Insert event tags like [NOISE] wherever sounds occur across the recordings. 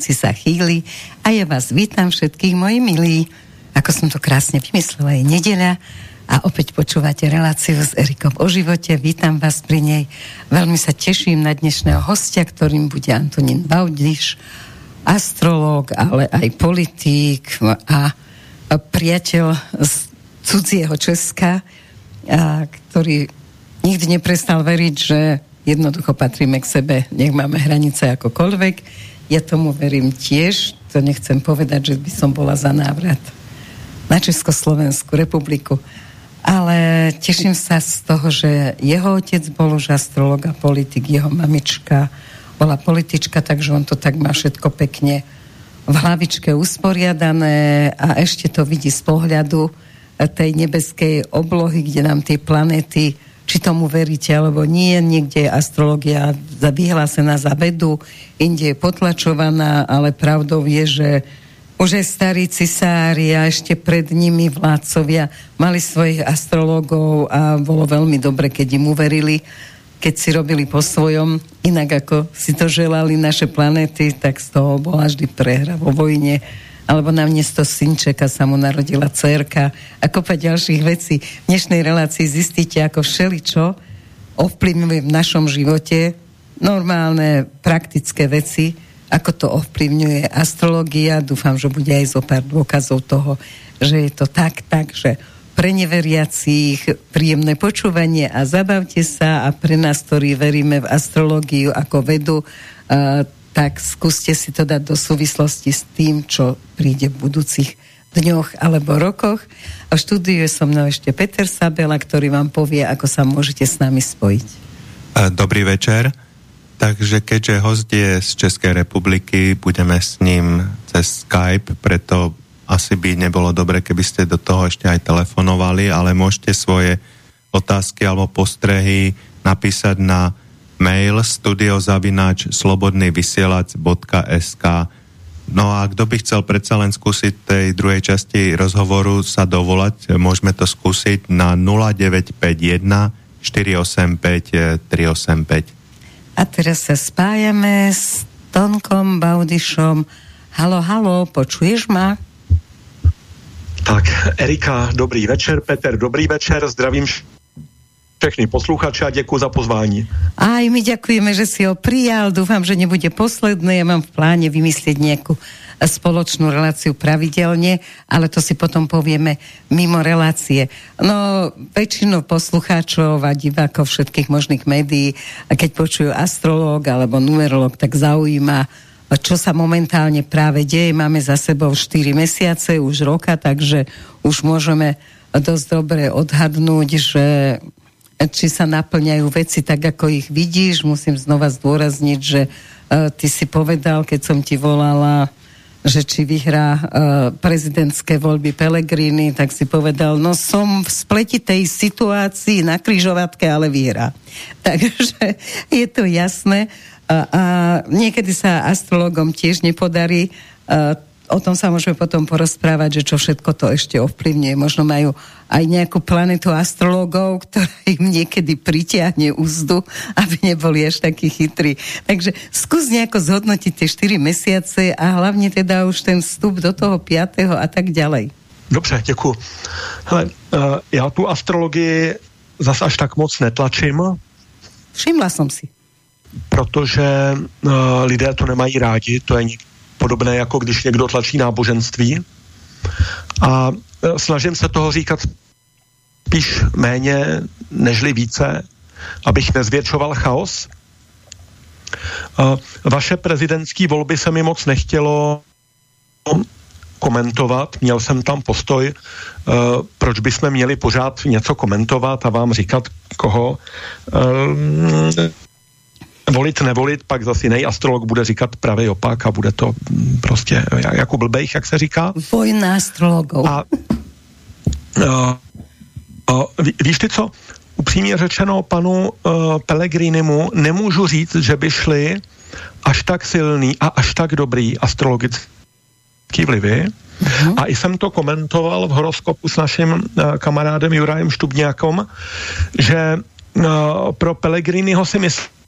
noci sa chýli a ja vás vítam všetkých, moji milí. Ako som to krásne vymyslela, je nedeľa a opäť počúvate reláciu s Erikom o živote. Vítam vás pri nej. Veľmi sa teším na dnešného hostia, ktorým bude Antonín Baudiš, astrológ, ale aj politík a priateľ z cudzieho Česka, a, ktorý nikdy neprestal veriť, že jednoducho patríme k sebe, nech máme hranice akokoľvek. Ja tomu verím tiež, to nechcem povedať, že by som bola za návrat na Československú republiku ale teším sa z toho, že jeho otec bol už astrolog a politik, jeho mamička bola politička, takže on to tak má všetko pekne v hlavičke usporiadané a ešte to vidí z pohľadu tej nebeskej oblohy, kde nám tie planety, či tomu veríte alebo nie, niekde je astrologia vyhlásená za vedu, inde je potlačovaná, ale pravdou je, že už aj starí cisári a ešte pred nimi vládcovia mali svojich astrologov a bolo veľmi dobre, keď im uverili, keď si robili po svojom, inak ako si to želali naše planéty, tak z toho bola vždy prehra vo vojne alebo na miesto synčeka sa mu narodila dcerka a kopa ďalších vecí. V dnešnej relácii zistíte, ako všeličo ovplyvňuje v našom živote normálne praktické veci, ako to ovplyvňuje astrologia. Dúfam, že bude aj zo pár dôkazov toho, že je to tak, tak, že pre neveriacich príjemné počúvanie a zabavte sa a pre nás, ktorí veríme v astrológiu ako vedu, uh, tak skúste si to dať do súvislosti s tým, čo príde v budúcich dňoch alebo rokoch. A štúdiu je so mnou ešte Peter Sabela, ktorý vám povie, ako sa môžete s nami spojiť. Dobrý večer. Takže keďže host je z Českej republiky, budeme s ním cez Skype, preto asi by nebolo dobre, keby ste do toho ešte aj telefonovali, ale môžete svoje otázky alebo postrehy napísať na mail studiozavináč slobodnyvysielac.sk No a kto by chcel predsa len skúsiť tej druhej časti rozhovoru sa dovolať, môžeme to skúsiť na 0951 485 385. A teraz sa spájame s Tonkom Baudišom. Halo, halo, počuješ ma? Tak, Erika, dobrý večer, Peter, dobrý večer, zdravím všechny posluchače a děkuji za pozvání. Aj my ďakujeme, že si ho prijal. Dúfam, že nebude posledné. Ja mám v pláne vymyslieť nejakú spoločnú reláciu pravidelne, ale to si potom povieme mimo relácie. No, väčšinu poslucháčov a divákov všetkých možných médií, keď počujú astrológ alebo numerológ, tak zaujíma, čo sa momentálne práve deje. Máme za sebou 4 mesiace, už roka, takže už môžeme dosť dobre odhadnúť, že či sa naplňajú veci tak, ako ich vidíš. Musím znova zdôrazniť, že uh, ty si povedal, keď som ti volala, že či vyhrá uh, prezidentské voľby Pelegrini, tak si povedal, no som v spletitej situácii na kryžovatke, ale vyhrá. [LAUGHS] Takže je to jasné. Uh, a niekedy sa astrologom tiež nepodarí uh, o tom sa môžeme potom porozprávať, že čo všetko to ešte ovplyvňuje. Možno majú aj nejakú planetu astrologov, ktorá im niekedy pritiahne úzdu, aby neboli až takí chytrí. Takže skús nejako zhodnotiť tie 4 mesiace a hlavne teda už ten vstup do toho 5. a tak ďalej. Dobře, děkuji. Hele, uh, já tu astrologii zas až tak moc netlačím. Všimla jsem si. Protože uh, lidé to nemají rádi, to je podobné jako když někdo tlačí náboženství. A e, snažím se toho říkat spíš méně, nežli více, abych nezvětšoval chaos. Vaše prezidentské volby se mi moc nechtělo komentovat. Měl jsem tam postoj, e, proč bychom měli pořád něco komentovat a vám říkat, koho e, volit, nevolit, pak zase jiný astrolog bude říkat pravý opak a bude to mm, prostě jako blbejch, jak se říká. Vojna astrologů. A uh, uh, ví, víš ty co? Upřímně řečeno panu uh, Pelegrinimu nemůžu říct, že by šli až tak silný a až tak dobrý astrologický vlivy. Uh-huh. A i jsem to komentoval v horoskopu s naším uh, kamarádem Jurajem Štubňákom, že uh, pro Pelegriniho si myslím,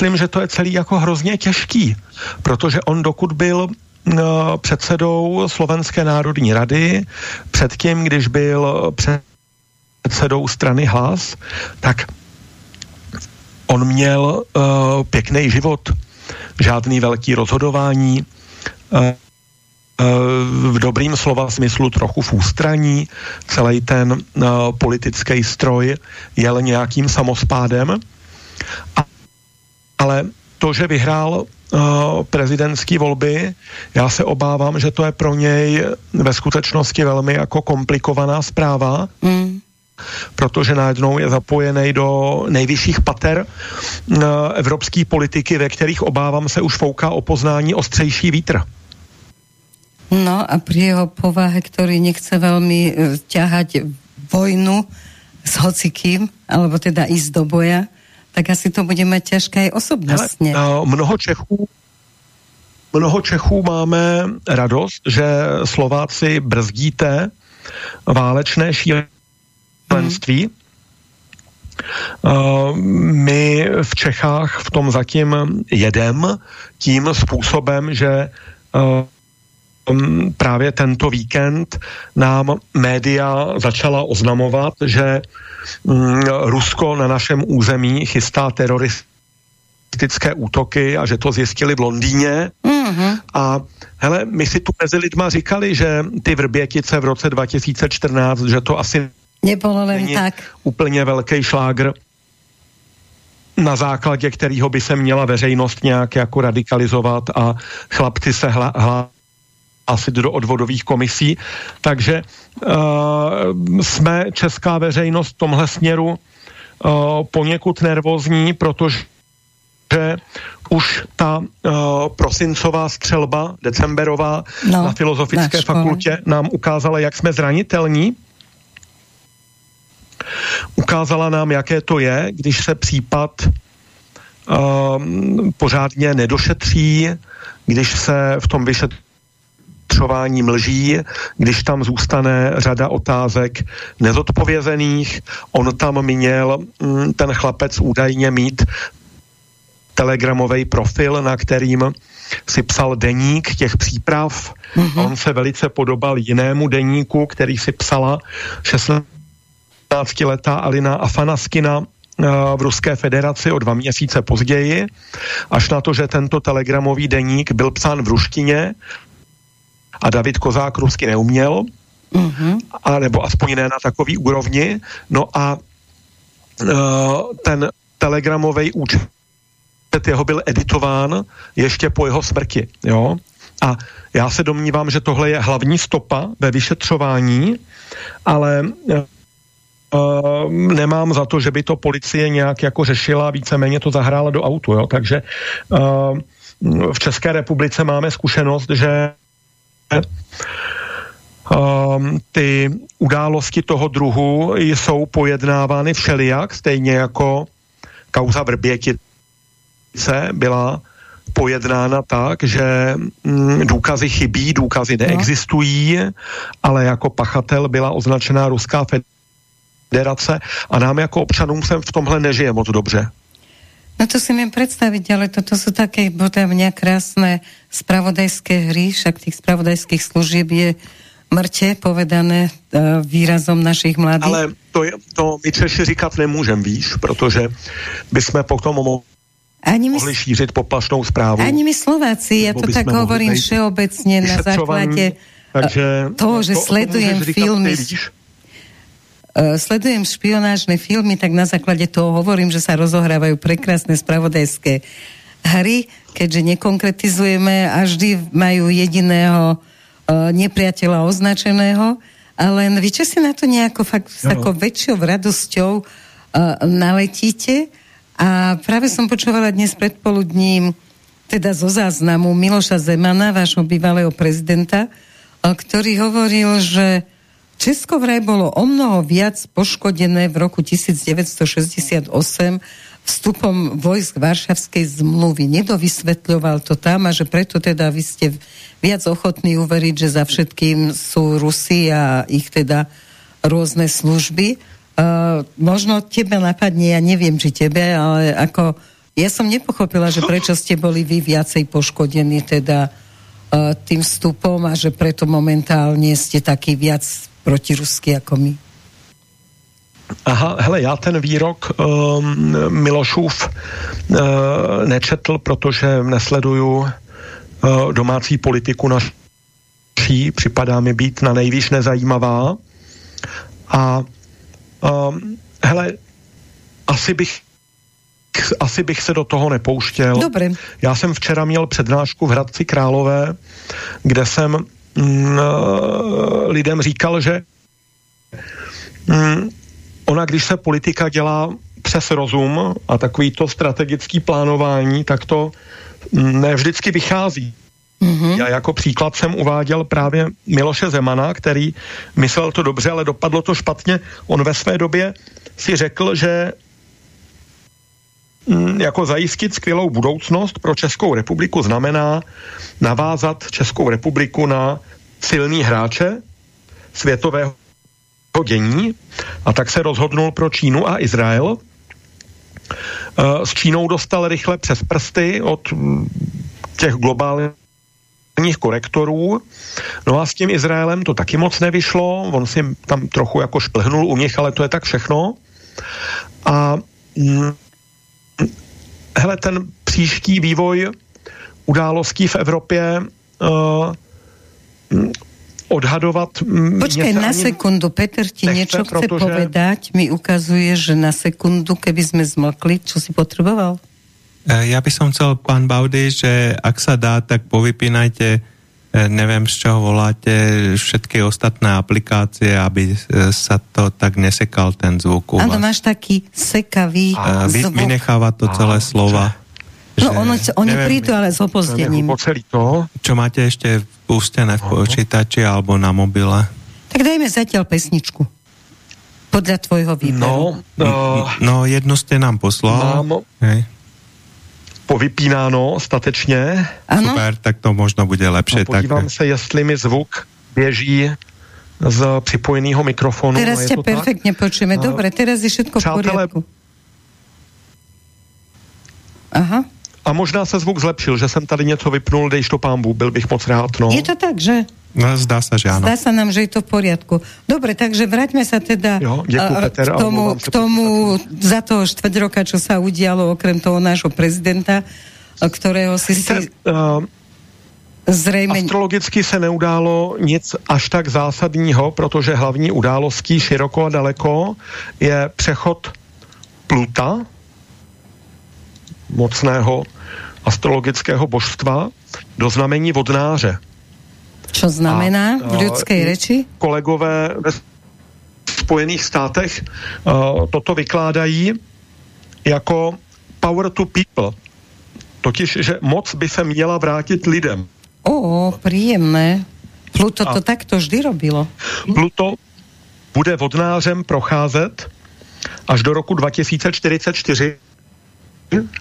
myslím, že to je celý jako hrozně těžký, protože on dokud byl no, předsedou Slovenské národní rady, předtím, když byl předsedou strany Hlas, tak on měl uh, pěkný život, žádný velký rozhodování, uh, v dobrým slova smyslu trochu v ústraní. Celý ten uh, politický stroj jel nějakým samospádem. A, ale to, že vyhrál uh, prezidentské volby, já se obávám, že to je pro něj ve skutečnosti velmi jako komplikovaná zpráva. Mm protože najednou je zapojený do nejvyšších pater uh, evropské politiky, ve kterých obávám se už fouká o poznání ostřejší vítr. No a pri jeho povahe, ktorý nechce veľmi uh, ťahať vojnu s hocikým, alebo teda ísť do boja, tak asi to bude mať ťažké aj osobnostne. uh, mnoho Čechů mnoho Čechů máme radost, že Slováci brzdíte válečné šílenství. Hmm. Uh, my v Čechách v tom zatím jedem tím způsobem, že uh, právě tento víkend nám média začala oznamovat, že um, Rusko na našem území chystá teroristické útoky a že to zjistili v Londýně. Mm-hmm. A hele, my si tu mezi lidma říkali, že ty vrbětice v roce 2014, že to asi nebylo len tak. úplně velký šlágr na základě kterého by se měla veřejnost nějak jako radikalizovat a chlapci se hla, hla asi do odvodových komisí. Takže uh, jsme česká veřejnost v tomhle směru uh, poněkud nervózní, protože že už ta uh, prosincová střelba, decemberová no, na Filozofické na fakultě nám ukázala, jak jsme zranitelní. Ukázala nám, jaké to je, když se případ uh, pořádně nedošetří, když se v tom vyšetří vyšetřování mlží, když tam zůstane řada otázek nezodpovězených. On tam měl mm, ten chlapec údajně mít telegramový profil, na kterým si psal deník těch příprav. Mm-hmm. On se velice podobal jinému deníku, který si psala 16-letá Alina Afanaskina eh, v Ruské federaci o dva měsíce později, až na to, že tento telegramový deník byl psán v ruštině, a David Kozák rusky neuměl, mm-hmm. a nebo aspoň ne na takový úrovni. No a uh, ten telegramový účet jeho byl editován ještě po jeho smrti, jo. A já se domnívám, že tohle je hlavní stopa ve vyšetřování, ale uh, nemám za to, že by to policie nějak jako řešila, víceméně to zahrála do autu, jo. Takže uh, v České republice máme zkušenost, že ty události toho druhu jsou pojednávány všelijak, stejně jako kauza Vrbětice byla pojednána tak, že mm, důkazy chybí, důkazy no. neexistují, ale jako pachatel byla označená Ruská federace a nám jako občanům se v tomhle nežije moc dobře. No to si viem predstaviť, ale toto sú také mňa krásne spravodajské hry, však tých spravodajských služieb je mrte povedané uh, výrazom našich mladých. Ale to, je, to my Češi říkat nemůžem, víš, protože bychom potom mo ani my, mohli šířit poplašnou zprávu. Ani my Slováci, ja to tak hovorím všeobecne na základe takže toho, že to, sledujem filmy. Ty, uh, sledujem špionážne filmy, tak na základe toho hovorím, že sa rozohrávajú prekrásne spravodajské hry, keďže nekonkretizujeme a vždy majú jediného uh, nepriateľa označeného, ale vy čo si na to nejako fakt s takou väčšou radosťou uh, naletíte? A práve som počúvala dnes predpoludním teda zo záznamu Miloša Zemana, vášho bývalého prezidenta, ktorý hovoril, že Česko vraj bolo o mnoho viac poškodené v roku 1968 vstupom vojsk Varšavskej zmluvy. Nedovysvetľoval to tam a že preto teda vy ste viac ochotní uveriť, že za všetkým sú Rusi a ich teda rôzne služby. Uh, možno tebe napadne, ja neviem, či tebe, ale ako Ja som nepochopila, že prečo ste boli vy viacej poškodení teda uh, tým vstupom a že preto momentálne ste taký viac protirusky ako my. Aha, hele, já ten výrok um, Milošův uh, nečetl, protože nesleduju uh, domácí politiku naší, připadá mi být na nejvíc nezajímavá. A um, hele, asi bych asi bych se do toho nepouštěl. Dobrý. Já jsem včera měl přednášku v Hradci Králové, kde jsem lidem říkal, že mm, ona, když se politika dělá přes rozum a takový to strategický plánování, tak to mm, ne vždycky vychází. Mm-hmm. Já jako příklad jsem uváděl právě Miloše Zemana, který myslel to dobře, ale dopadlo to špatně. On ve své době si řekl, že mm, jako zajistit skvělou budoucnost pro Českou republiku znamená navázat Českou republiku na silný hráče světového dění a tak se rozhodnul pro Čínu a Izrael. Eh, s Čínou dostal rychle přes prsty od mm, těch globálních korektorů. No a s tím Izraelem to taky moc nevyšlo, on si tam trochu jako šplhnul u nich, ale to je tak všechno. A hm, hele, ten příští vývoj událostí v Evropě uh, odhadovat... Počkej, na sekundu, Peter ti nechce, niečo chce protože... povedať, mi ukazuje, že na sekundu, keby sme zmlkli, čo si potreboval? E, ja by som chcel, pán Baudy, že ak sa dá, tak povypínajte neviem, z čoho voláte, všetky ostatné aplikácie, aby e, sa to tak nesekal ten zvuk u Áno, máš taký sekavý zvuk. Vynecháva to celé slova. No, ono, oni neviem, prídu, ale s opozdením. Čo máte ešte pustené v počítači alebo na mobile? Tak dajme zatiaľ pesničku. Podľa tvojho výberu. No, uh, no jednu ste nám poslal. Mám Hej. Povypínáno statečně. Ano? Super, tak to možno bude lepšie. No, podívám tak... se, jestli mi zvuk běží z připojeného mikrofonu. Teraz ťa perfektne počujeme. Dobre, teraz je všetko v poriadku. Aha. A možná se zvuk zlepšil, že jsem tady něco vypnul, dejš to pámbu, byl bych moc rád, no. Je to tak, že? No, zdá sa, že áno. Zdá sa nám, že je to v poriadku. Dobre, takže vraťme sa teda jo, děkuji, a, Peter, k tomu, k tomu za toho štvrť roka, čo sa udialo, okrem toho nášho prezidenta, ktorého si si... Uh, Zřejmě... Astrologicky se neudálo nic až tak zásadního, protože hlavní událostí široko a daleko je přechod Pluta, mocného astrologického božstva do znamení vodnáře. Co znamená a, v lidské řeči? Kolegové ve Spojených státech uh, toto vykládají jako power to people. Totiž, že moc by se měla vrátit lidem. O, příjemné. Pluto to takto vždy robilo. Pluto bude vodnářem procházet až do roku 2044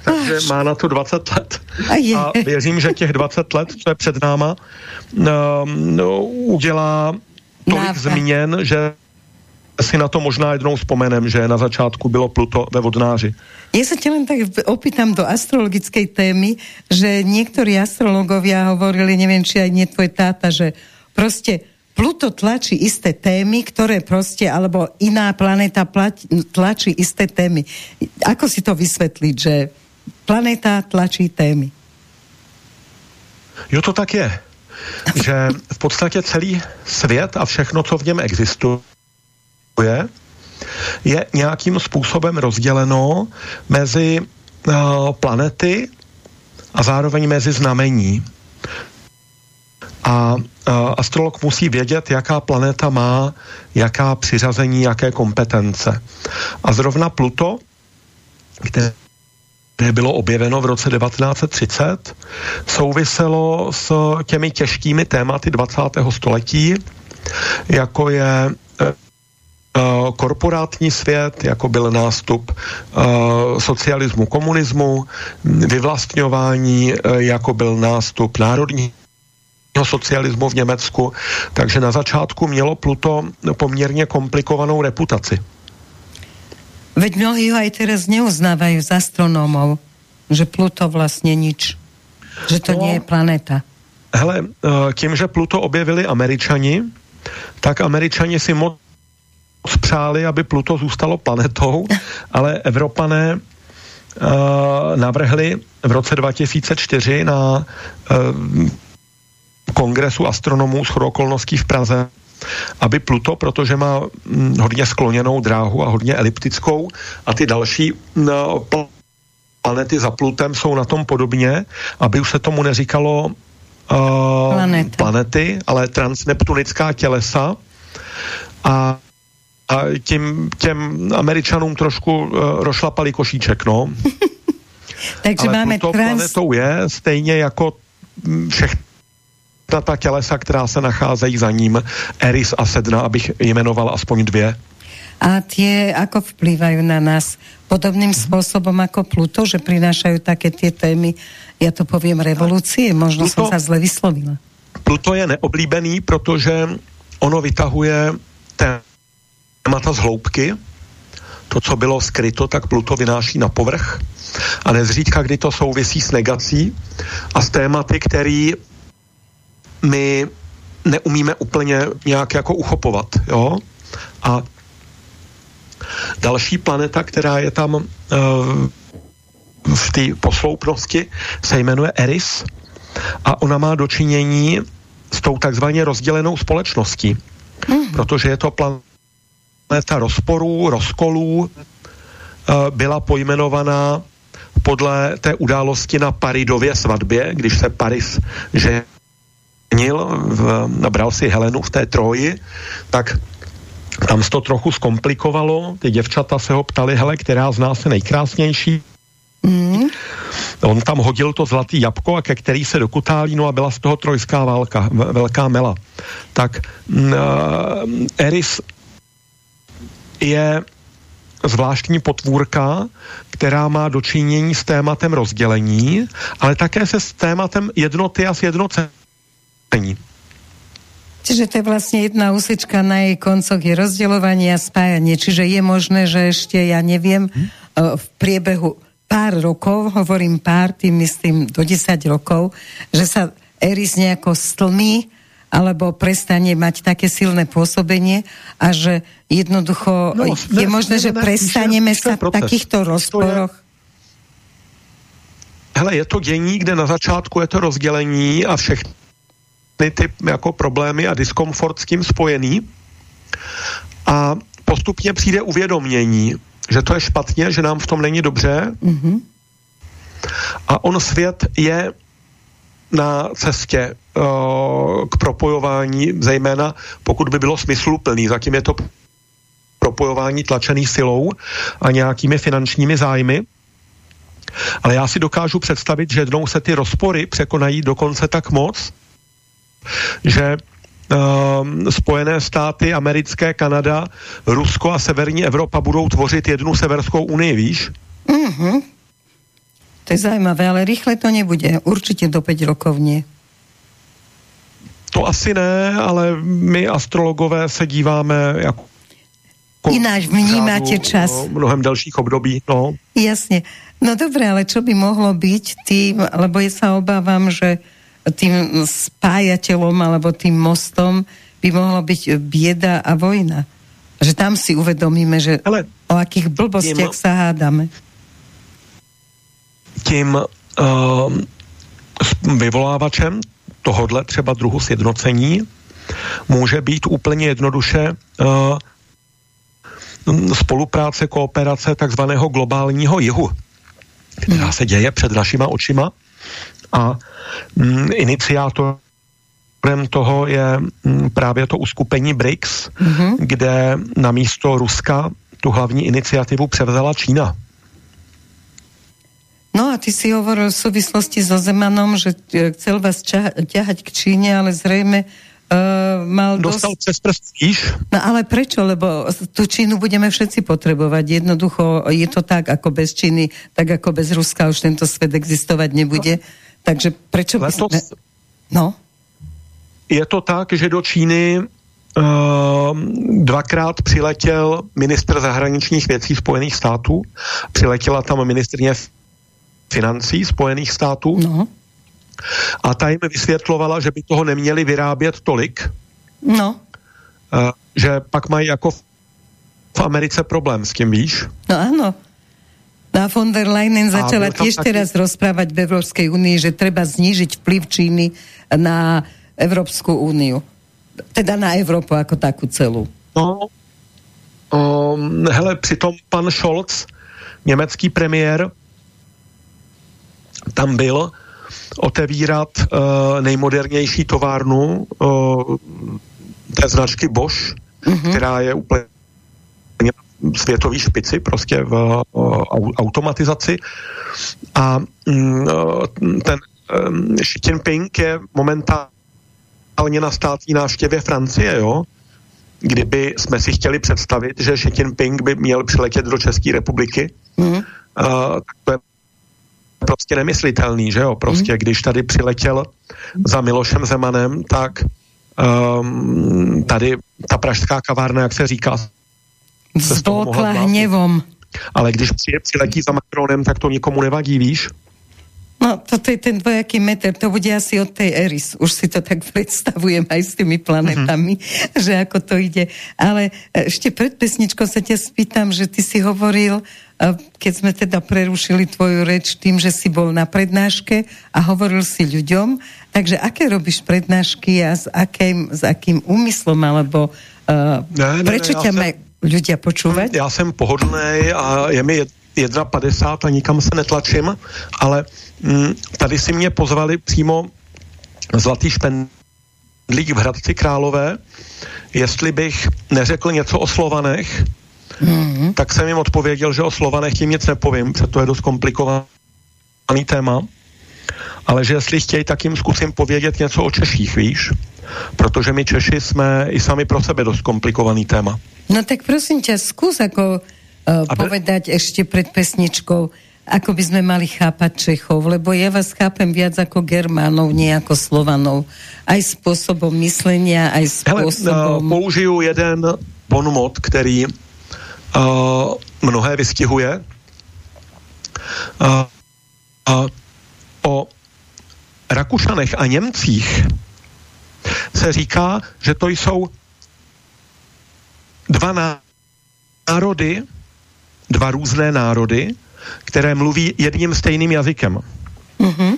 takže Až. má na to 20 let. A věřím, že těch 20 let, co je před náma, no, udělá tolik Návka. změn, že si na to možná jednou vzpomenem, že na začátku bylo Pluto ve vodnáři. Ja sa ťa len tak opýtam do astrologickej témy, že niektorí astrologovia hovorili, neviem, či aj nie tvoj táta, že proste Pluto tlačí isté témy, ktoré proste, alebo iná planéta tlačí isté témy. Ako si to vysvetliť, že planéta tlačí témy? Jo, to tak je. Že v podstatě celý svět a všechno, co v něm existuje, je nějakým způsobem rozděleno mezi uh, planety a zároveň mezi znamení. A astrolog musí vědět, jaká planeta má, jaká přiřazení, jaké kompetence. A zrovna Pluto, které bylo objeveno v roce 1930, souviselo s těmi těžkými tématy 20. století, jako je e, e, korporátní svět, jako byl nástup uh, socialismu, komunismu, vyvlastňování, jako byl nástup národní socialismu v Německu, takže na začátku mělo Pluto poměrně komplikovanou reputaci. Veď mnohí ho aj teraz neuznávajú z astronómov. že Pluto vlastně nič. Že to no, nie je planeta. Hele, eh, tím, že Pluto objevili američani, tak američani si moc přáli, aby Pluto zůstalo planetou, [LAUGHS] ale Evropané uh, navrhli v roce 2004 na uh, kongresu astronomů s okolností v Praze, aby Pluto, protože má hm, hodně skloněnou dráhu a hodně eliptickou a ty další no, planety za Plutem jsou na tom podobně, aby už se tomu neříkalo uh, planety, ale transneptunická tělesa a a tím, těm Američanům trošku uh, rošlapali košíček, no. [LAUGHS] Takže Ale máme trans... planetou je stejně jako hm, všechny ta tělesa, která se nacházejí za ním, Eris a Sedna, abych jmenoval aspoň dvě. A tie ako vplývajú na nás? Podobným spôsobom ako Pluto, že prinášajú také tie témy, ja to poviem, revolúcie? Možno Pluto, som sa zle vyslovila. Pluto je neoblíbený, protože ono vytahuje témata z hloubky, to, co bylo skryto, tak Pluto vynáší na povrch a nezřídka, kdy to souvisí s negací a s tématy, který my neumíme úplně nějak jako uchopovat, jo? A další planeta, která je tam uh, v té posloupnosti, se jmenuje Eris a ona má dočinění s tou takzvaně rozdělenou společností, mm. protože je to planeta rozporů, rozkolů, uh, byla pojmenovaná podle té události na Paridově svatbě, když se Paris že v, nabral si Helenu v té Troji, tak tam se to trochu zkomplikovalo, ty děvčata se ho ptali, hele, která z nás je nejkrásnější, Mm. On tam hodil to zlatý jabko, a ke který se dokutálí, no a byla z toho trojská válka, velká mela. Tak uh, Eris je zvláštní potvůrka, která má dočinění s tématem rozdělení, ale také se s tématem jednoty a sjednocení není. Čiže to je vlastne jedna úsečka na jej koncoch je rozdeľovanie a spájanie. Čiže je možné, že ešte, ja neviem, hm? v priebehu pár rokov, hovorím pár, tým myslím do 10 rokov, že sa Eris nejako stlmí alebo prestane mať také silné pôsobenie a že jednoducho no, je ne, možné, ne, že ne, prestaneme sa v takýchto rozporoch. Hele, je to dění, kde na začátku je to rozdělení a všechny ty jako problémy a diskomfort s tím spojený. A postupně přijde uvědomění, že to je špatně, že nám v tom není dobře. Mm-hmm. A on svět je na cestě uh, k propojování, zejména pokud by bylo smysluplný. Zatím je to propojování tlačený silou a nějakými finančními zájmy. Ale já si dokážu představit, že jednou se ty rozpory překonají dokonce tak moc, že Uh, Spojené státy, americké, Kanada, Rusko a severní Evropa budou tvořit jednu severskou unii, víš? Mm-hmm. To je zajímavé, ale rychle to nebude. Určitě do 5 rokov nie. To asi ne, ale my astrologové se díváme jako Ináč vnímáte čas. No, mnohem dalších období, no. Jasně. No dobré, ale čo by mohlo byť tým, lebo ja sa obávam, že tým spájateľom alebo tým mostom by mohlo byť bieda a vojna. Že tam si uvedomíme, že Ale o akých blbostiach tím, sa hádame. Tím uh, vyvolávačem tohodle třeba druhu sjednocení může být úplně jednoduše uh, spolupráce, kooperace takzvaného globálního jihu, která se děje před našima očima a mm, iniciátorem toho je mm, právě to uskupení BRICS, mm-hmm. kde na místo Ruska tu hlavní iniciativu převzala Čína. No a ty si hovoril v souvislosti so Zemanom, že chcel vás ťahať k Číne, ale zřejmě uh, mal Dostal dosť... cez prst, No ale prečo? Lebo tu Čínu budeme všetci potrebovať. Jednoducho je to tak, ako bez Číny, tak ako bez Ruska už tento svet existovať nebude. No. Takže prečo by sme... No? Je to tak, že do Číny uh, dvakrát přiletěl minister zahraničních věcí Spojených států, přiletěla tam ministrně financí Spojených států. No. A ta jim vysvětlovala, že by toho neměli vyrábět tolik, No. uh, že pak mají jako v Americe problém s tím, víš? No áno. A von der Leyen začala tiež taký- teraz rozprávať v Európskej únii, že treba znížiť vplyv Číny na Európsku úniu. Teda na Európu ako takú celú. No, um, hele, přitom pan Scholz, německý premiér, tam byl otevírat uh, nejmodernější továrnu uh, té značky Bosch, mm-hmm. která je úplně světový špici prostě v au- automatizaci a mm, ten Xi Jinping je momentálně na státní návštěvě Francie, jo? kdyby jsme si chtěli představit, že Xi Jinping by měl přiletět do České republiky, Mm. uh, tak to je prostě nemyslitelný, že jo? Prostě když tady přiletěl za Milošem Zemanem, tak um, tady ta pražská kavárna, jak se říká, se z toho mohla Zvolkla zbláznit. hnevom. ale když přiletí za Macronem, tak to nikomu nevadí, víš? No, toto je ten dvojaký meter, to bude asi od tej Eris. Už si to tak [LAUGHS] predstavujem aj s tými planetami, mm-hmm. že ako to ide. Ale e, ešte pred pesničkou sa ťa spýtam, že ty si hovoril, e, keď sme teda prerušili tvoju reč tým, že si bol na prednáške a hovoril si ľuďom, takže aké robíš prednášky a s akým, s akým úmyslom, alebo uh, Ne, ne, prečo ne, ťa jsem- majú ľudia počúvať? Já jsem pohodlný a je mi jed- 1,50 a nikam se netlačím, ale mm, tady si mě pozvali přímo Zlatý špendlík v Hradci Králové, jestli bych neřekl něco o Slovanech, Mm-hmm. tak jsem jim odpověděl, že o Slovanech tím nic nepovím, protože to je dost komplikovaný téma, ale že jestli chtějí, tak jim zkusím povědět něco o Češích, víš? Protože my Češi jsme i sami pro sebe dost komplikovaný téma. No tak prosím ťa, skús ako uh, Aby- povedať ešte pred pesničkou, ako by sme mali chápať Čechov, lebo ja vás chápem viac ako Germánov, nie ako Slovanov. Aj spôsobom myslenia, aj Hele, uh, spôsobom... použiju jeden bonmot, který uh, mnohé vystihuje. Uh, uh, o Rakušanech a Němcích se říká, že to jsou dva ná- národy, dva různé národy, které mluví jedním stejným jazykem. Mhm.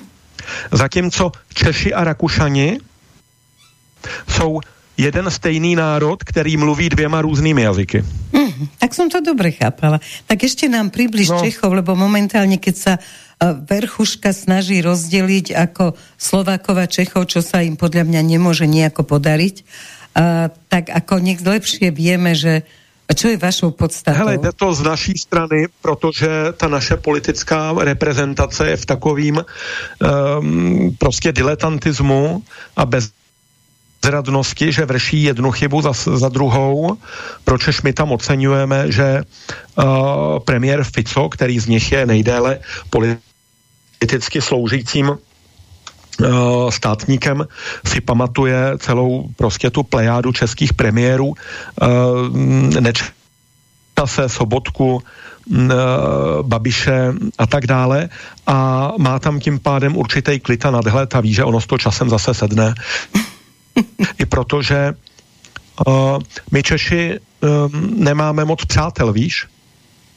Zatímco Češi a Rakušani jsou jeden stejný národ, který mluví dvěma různými jazyky. Mhm, tak som to dobre chápala. Tak ešte nám približ no. Čechov, lebo momentálne, keď uh, Verchuška snaží rozdeliť ako Slovákov a Čechov, čo sa im podľa mňa nemôže nejako podariť, tak ako nech lepšie vieme, že čo je vašou podstatou? Hele, jde to z naší strany, protože ta naše politická reprezentace je v takovým um, prostě diletantismu a bez zradnosti, že vrší jednu chybu za, za druhou, pročež my tam oceňujeme, že uh, premiér Fico, který z nich je nejdéle politicky sloužícím státníkem si pamatuje celou prostě tu plejádu českých premiérů, uh, Nečase, Sobotku, mm, uh, Babiše a tak dále a má tam tím pádem určitý klid a nadhled a ví, že ono s to časem zase sedne. I protože uh, my Češi um, nemáme moc přátel, víš?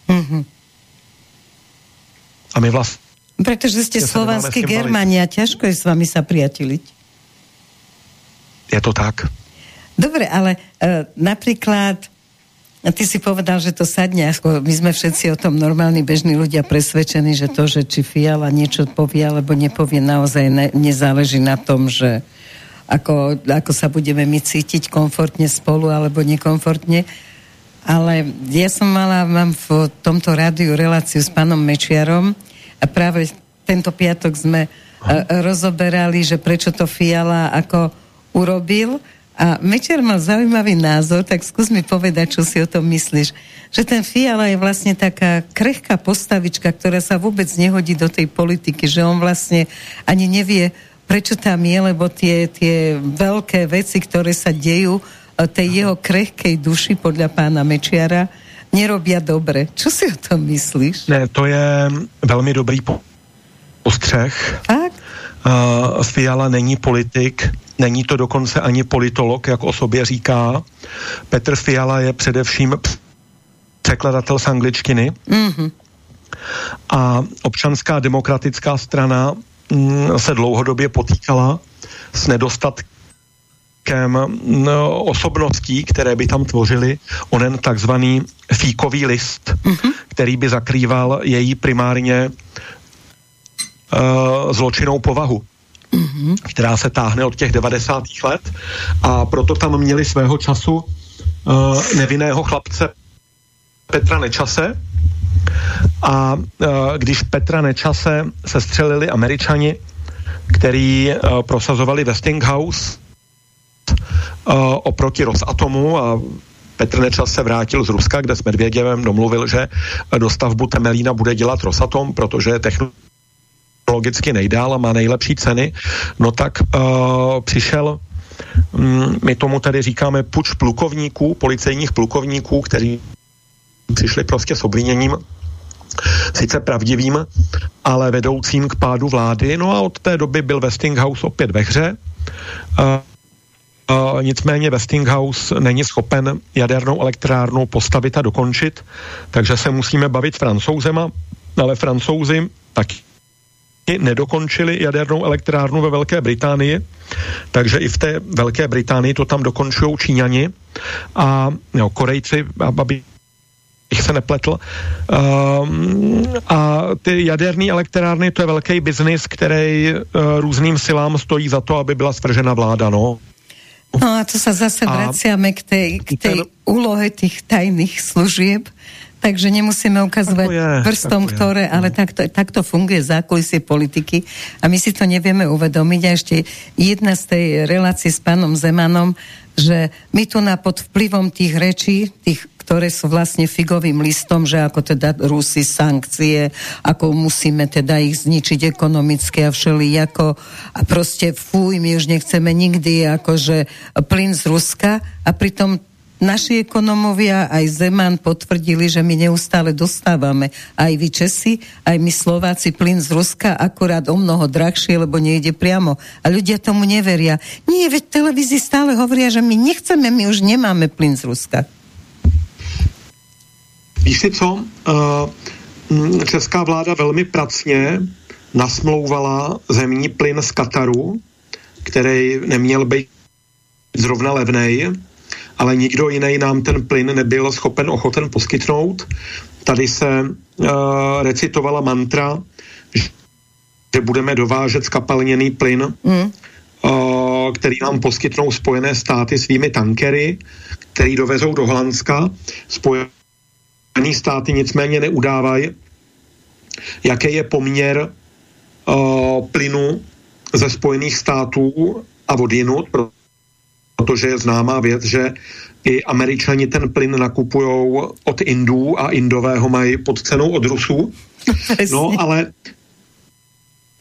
Mhm. A my vlastně Pretože ste Ja sa nemáme slovanskí s kým baviť. Germania, ťažko je s vami sa priateliť. je to tak. Dobre, ale uh, napríklad a ty si povedal, že to sadne, ako my sme všetci o tom normálni bežní ľudia presvedčení, že to, že či Fiala niečo povie alebo nepovie, naozaj ne, nezáleží na tom, že ako, ako sa budeme my cítiť komfortne spolu alebo nekomfortne. Ale ja som mala, mám v tomto rádiu reláciu s pánom Mečiarom a práve tento piatok sme uh, rozoberali, že prečo to Fiala ako urobil. A Mečiar mal zaujímavý názor, tak skús mi povedať, čo si o tom myslíš. Že ten Fiala je vlastne taká krehká postavička, ktorá sa vôbec nehodí do tej politiky, že on vlastne ani nevie, prečo tam je, lebo tie, tie veľké veci, ktoré sa dejú eh, tej jeho krehkej duši podľa pána Mečiara, nerobia dobre. Čo si o tom myslíš? Ne, to je velmi dobrý po- postřeh. Tak? Uh, Fiala není politik, není to dokonce ani politolog, jak o sobě říká. Petr Fiala je především překladatel z angličtiny. Mm-hmm. A občanská demokratická strana mm, se dlouhodobě potýkala s nedostatkem no, osobností, které by tam tvořily onen takzvaný fíkový list, mm-hmm. který by zakrýval její primárně uh, zločinou povahu mm-hmm. která se táhne od těch 90. let a proto tam měli svého času uh, nevinného chlapce Petra Nečase a uh, když Petra Nečase se střelili američani, který uh, prosazovali Westinghouse oproti Rosatomu a Petr Nečas se vrátil z Ruska, kde s Medvěděvem domluvil, že dostavbu Temelína bude dělat Rosatom, protože je technologicky nejdál a má nejlepší ceny, no tak uh, přišel um, my tomu tady říkáme puč plukovníků, policejních plukovníků, kteří přišli prostě s obviněním sice pravdivým, ale vedoucím k pádu vlády. No a od té doby byl Westinghouse opět ve hře. Uh, Nicméně Westinghouse není schopen jadernou elektrárnu postavit a dokončit, takže se musíme bavit francouzema, ale francouzi taky nedokončili jadernou elektrárnu ve Velké Británii, takže i v té Velké Británii to tam dokončují Číňani a jo, Korejci, aby bych se nepletl. Um, a ty jaderné elektrárny, to je velký biznis, který uh, různým silám stojí za to, aby byla svržena vláda, no. No a to sa zase vraciame k tej, k tej ten... úlohe tých tajných služieb, takže nemusíme ukazovať je, prstom, ktoré, ale no. takto, takto funguje zákulisie politiky a my si to nevieme uvedomiť. A ešte jedna z tej relácie s pánom Zemanom, že my tu na pod vplyvom tých rečí, tých ktoré sú vlastne figovým listom, že ako teda Rusy sankcie, ako musíme teda ich zničiť ekonomicky a všelijako a proste fuj, my už nechceme nikdy akože plyn z Ruska. A pritom naši ekonomovia aj Zeman potvrdili, že my neustále dostávame aj vy Česi, aj my Slováci plyn z Ruska akurát o mnoho drahšie, lebo nejde priamo. A ľudia tomu neveria. Nie, veď televízii stále hovoria, že my nechceme, my už nemáme plyn z Ruska. Víš si co? Uh, česká vláda velmi pracně nasmlouvala zemní plyn z Kataru, který neměl být zrovna levnej, ale nikdo jiný nám ten plyn nebyl schopen ochoten poskytnout. Tady se uh, recitovala mantra, že budeme dovážet skapalněný plyn, mm. uh, který nám poskytnou Spojené státy svými tankery, který dovezou do Holandska. Spojené státy nicméně neudávají, jaký je poměr uh, plynu ze Spojených států a vodinut, protože je známá věc, že i američani ten plyn nakupují od Indů a Indové ho mají pod cenou od Rusů. No, ale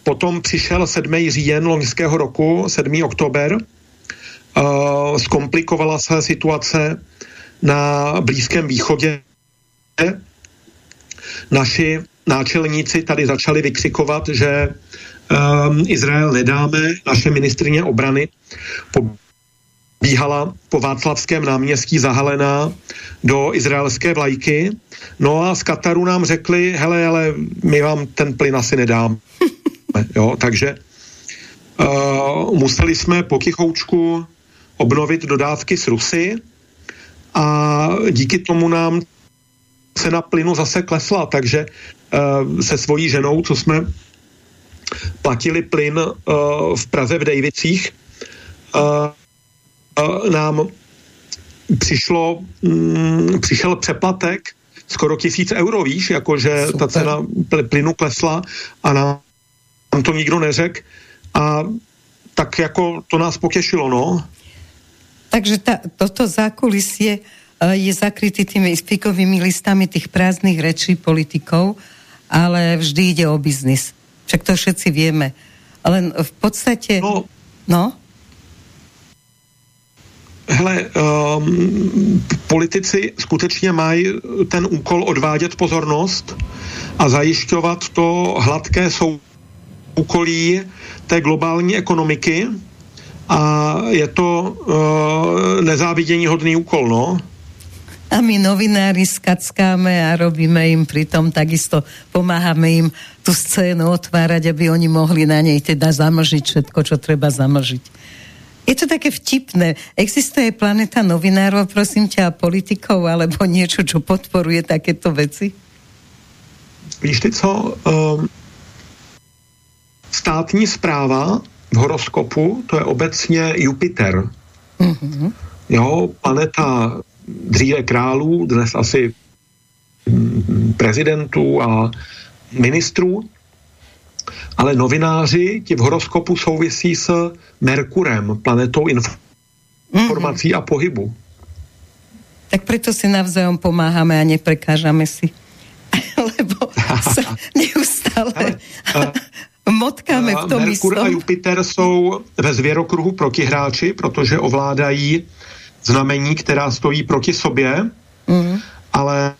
potom přišel 7. říjen loňského roku, 7. oktober, uh, zkomplikovala se situace na Blízkém východě naši náčelníci tady začali vykřikovat, že um, Izrael nedáme, naše ministrině obrany pobíhala po Václavském náměstí zahalená do izraelské vlajky. No a z Kataru nám řekli, hele, ale my vám ten plyn asi nedáme. [LAUGHS] jo, takže uh, museli jsme po Kichoučku obnovit dodávky s Rusy a díky tomu nám cena plynu zase klesla, takže uh, se svojí ženou, co jsme platili plyn uh, v Praze v Dejvicích, uh, nám přišlo, um, přišel přeplatek skoro tisíc euro, víš, jakože ta cena plynu klesla a nám to nikdo neřekl a tak jako to nás potěšilo, no. Takže ta, toto zákulisie je zakrytý tými spikovými listami tých prázdnych rečí politikov, ale vždy ide o biznis. Však to všetci vieme. Ale v podstate... No, no? Hele, um, politici skutečně mají ten úkol odvádět pozornost a zajišťovat to hladké soukolí té globální ekonomiky a je to uh, nezávidění hodný úkol, no. A my novinári skackáme a robíme im pritom takisto, pomáhame im tú scénu otvárať, aby oni mohli na nej teda zamlžiť všetko, čo treba zamlžiť. Je to také vtipné. Existuje planeta novinárov, prosím ťa, a politikov, alebo niečo, čo podporuje takéto veci? Víš ty co? Um, státní zpráva v horoskopu, to je obecně Jupiter. Mm-hmm. Jo, planeta dříve králů, dnes asi mm, prezidentů a ministrů, ale novináři ti v horoskopu souvisí s Merkurem, planetou informací mm-hmm. a pohybu. Tak proto si navzájom pomáháme a neprekážame si. [LAUGHS] Lebo sa [LAUGHS] neustále [LAUGHS] motkáme v tom Merkur a Jupiter jsou ve zvěrokruhu protihráči, protože ovládají znamení, která stojí proti sobě, mm. ale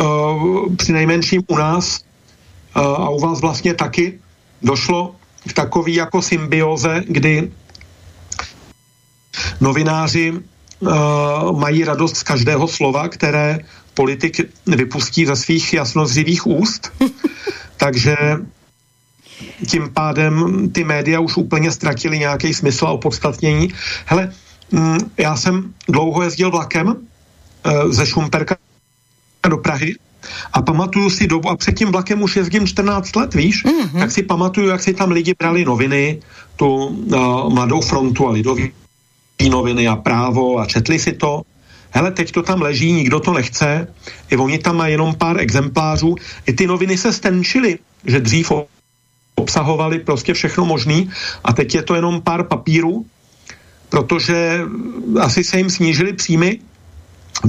uh, při nejmenším u nás a u vás vlastně taky došlo k takový jako symbioze, kdy novináři uh, mají radost z každého slova, které politik vypustí ze svých jasnozřivých úst. [LAUGHS] Takže tím pádem ty média už úplně ztratili nějaký smysl a opodstatnění. Hele, mm, já jsem dlouho jezdil vlakem e, ze Šumperka do Prahy a pamatuju si dobu, a před tím vlakem už jezdím 14 let, víš, mm-hmm. tak si pamatuju, jak si tam lidi brali noviny, tu uh, Mladou frontu a lidový noviny a právo a četli si to. Hele, teď to tam leží, nikdo to nechce, i oni tam mají jenom pár exemplářů, i ty noviny se stenčily, že dřív obsahovali prostě všechno možný. A teď je to jenom pár papírů, protože asi se jim snížily příjmy,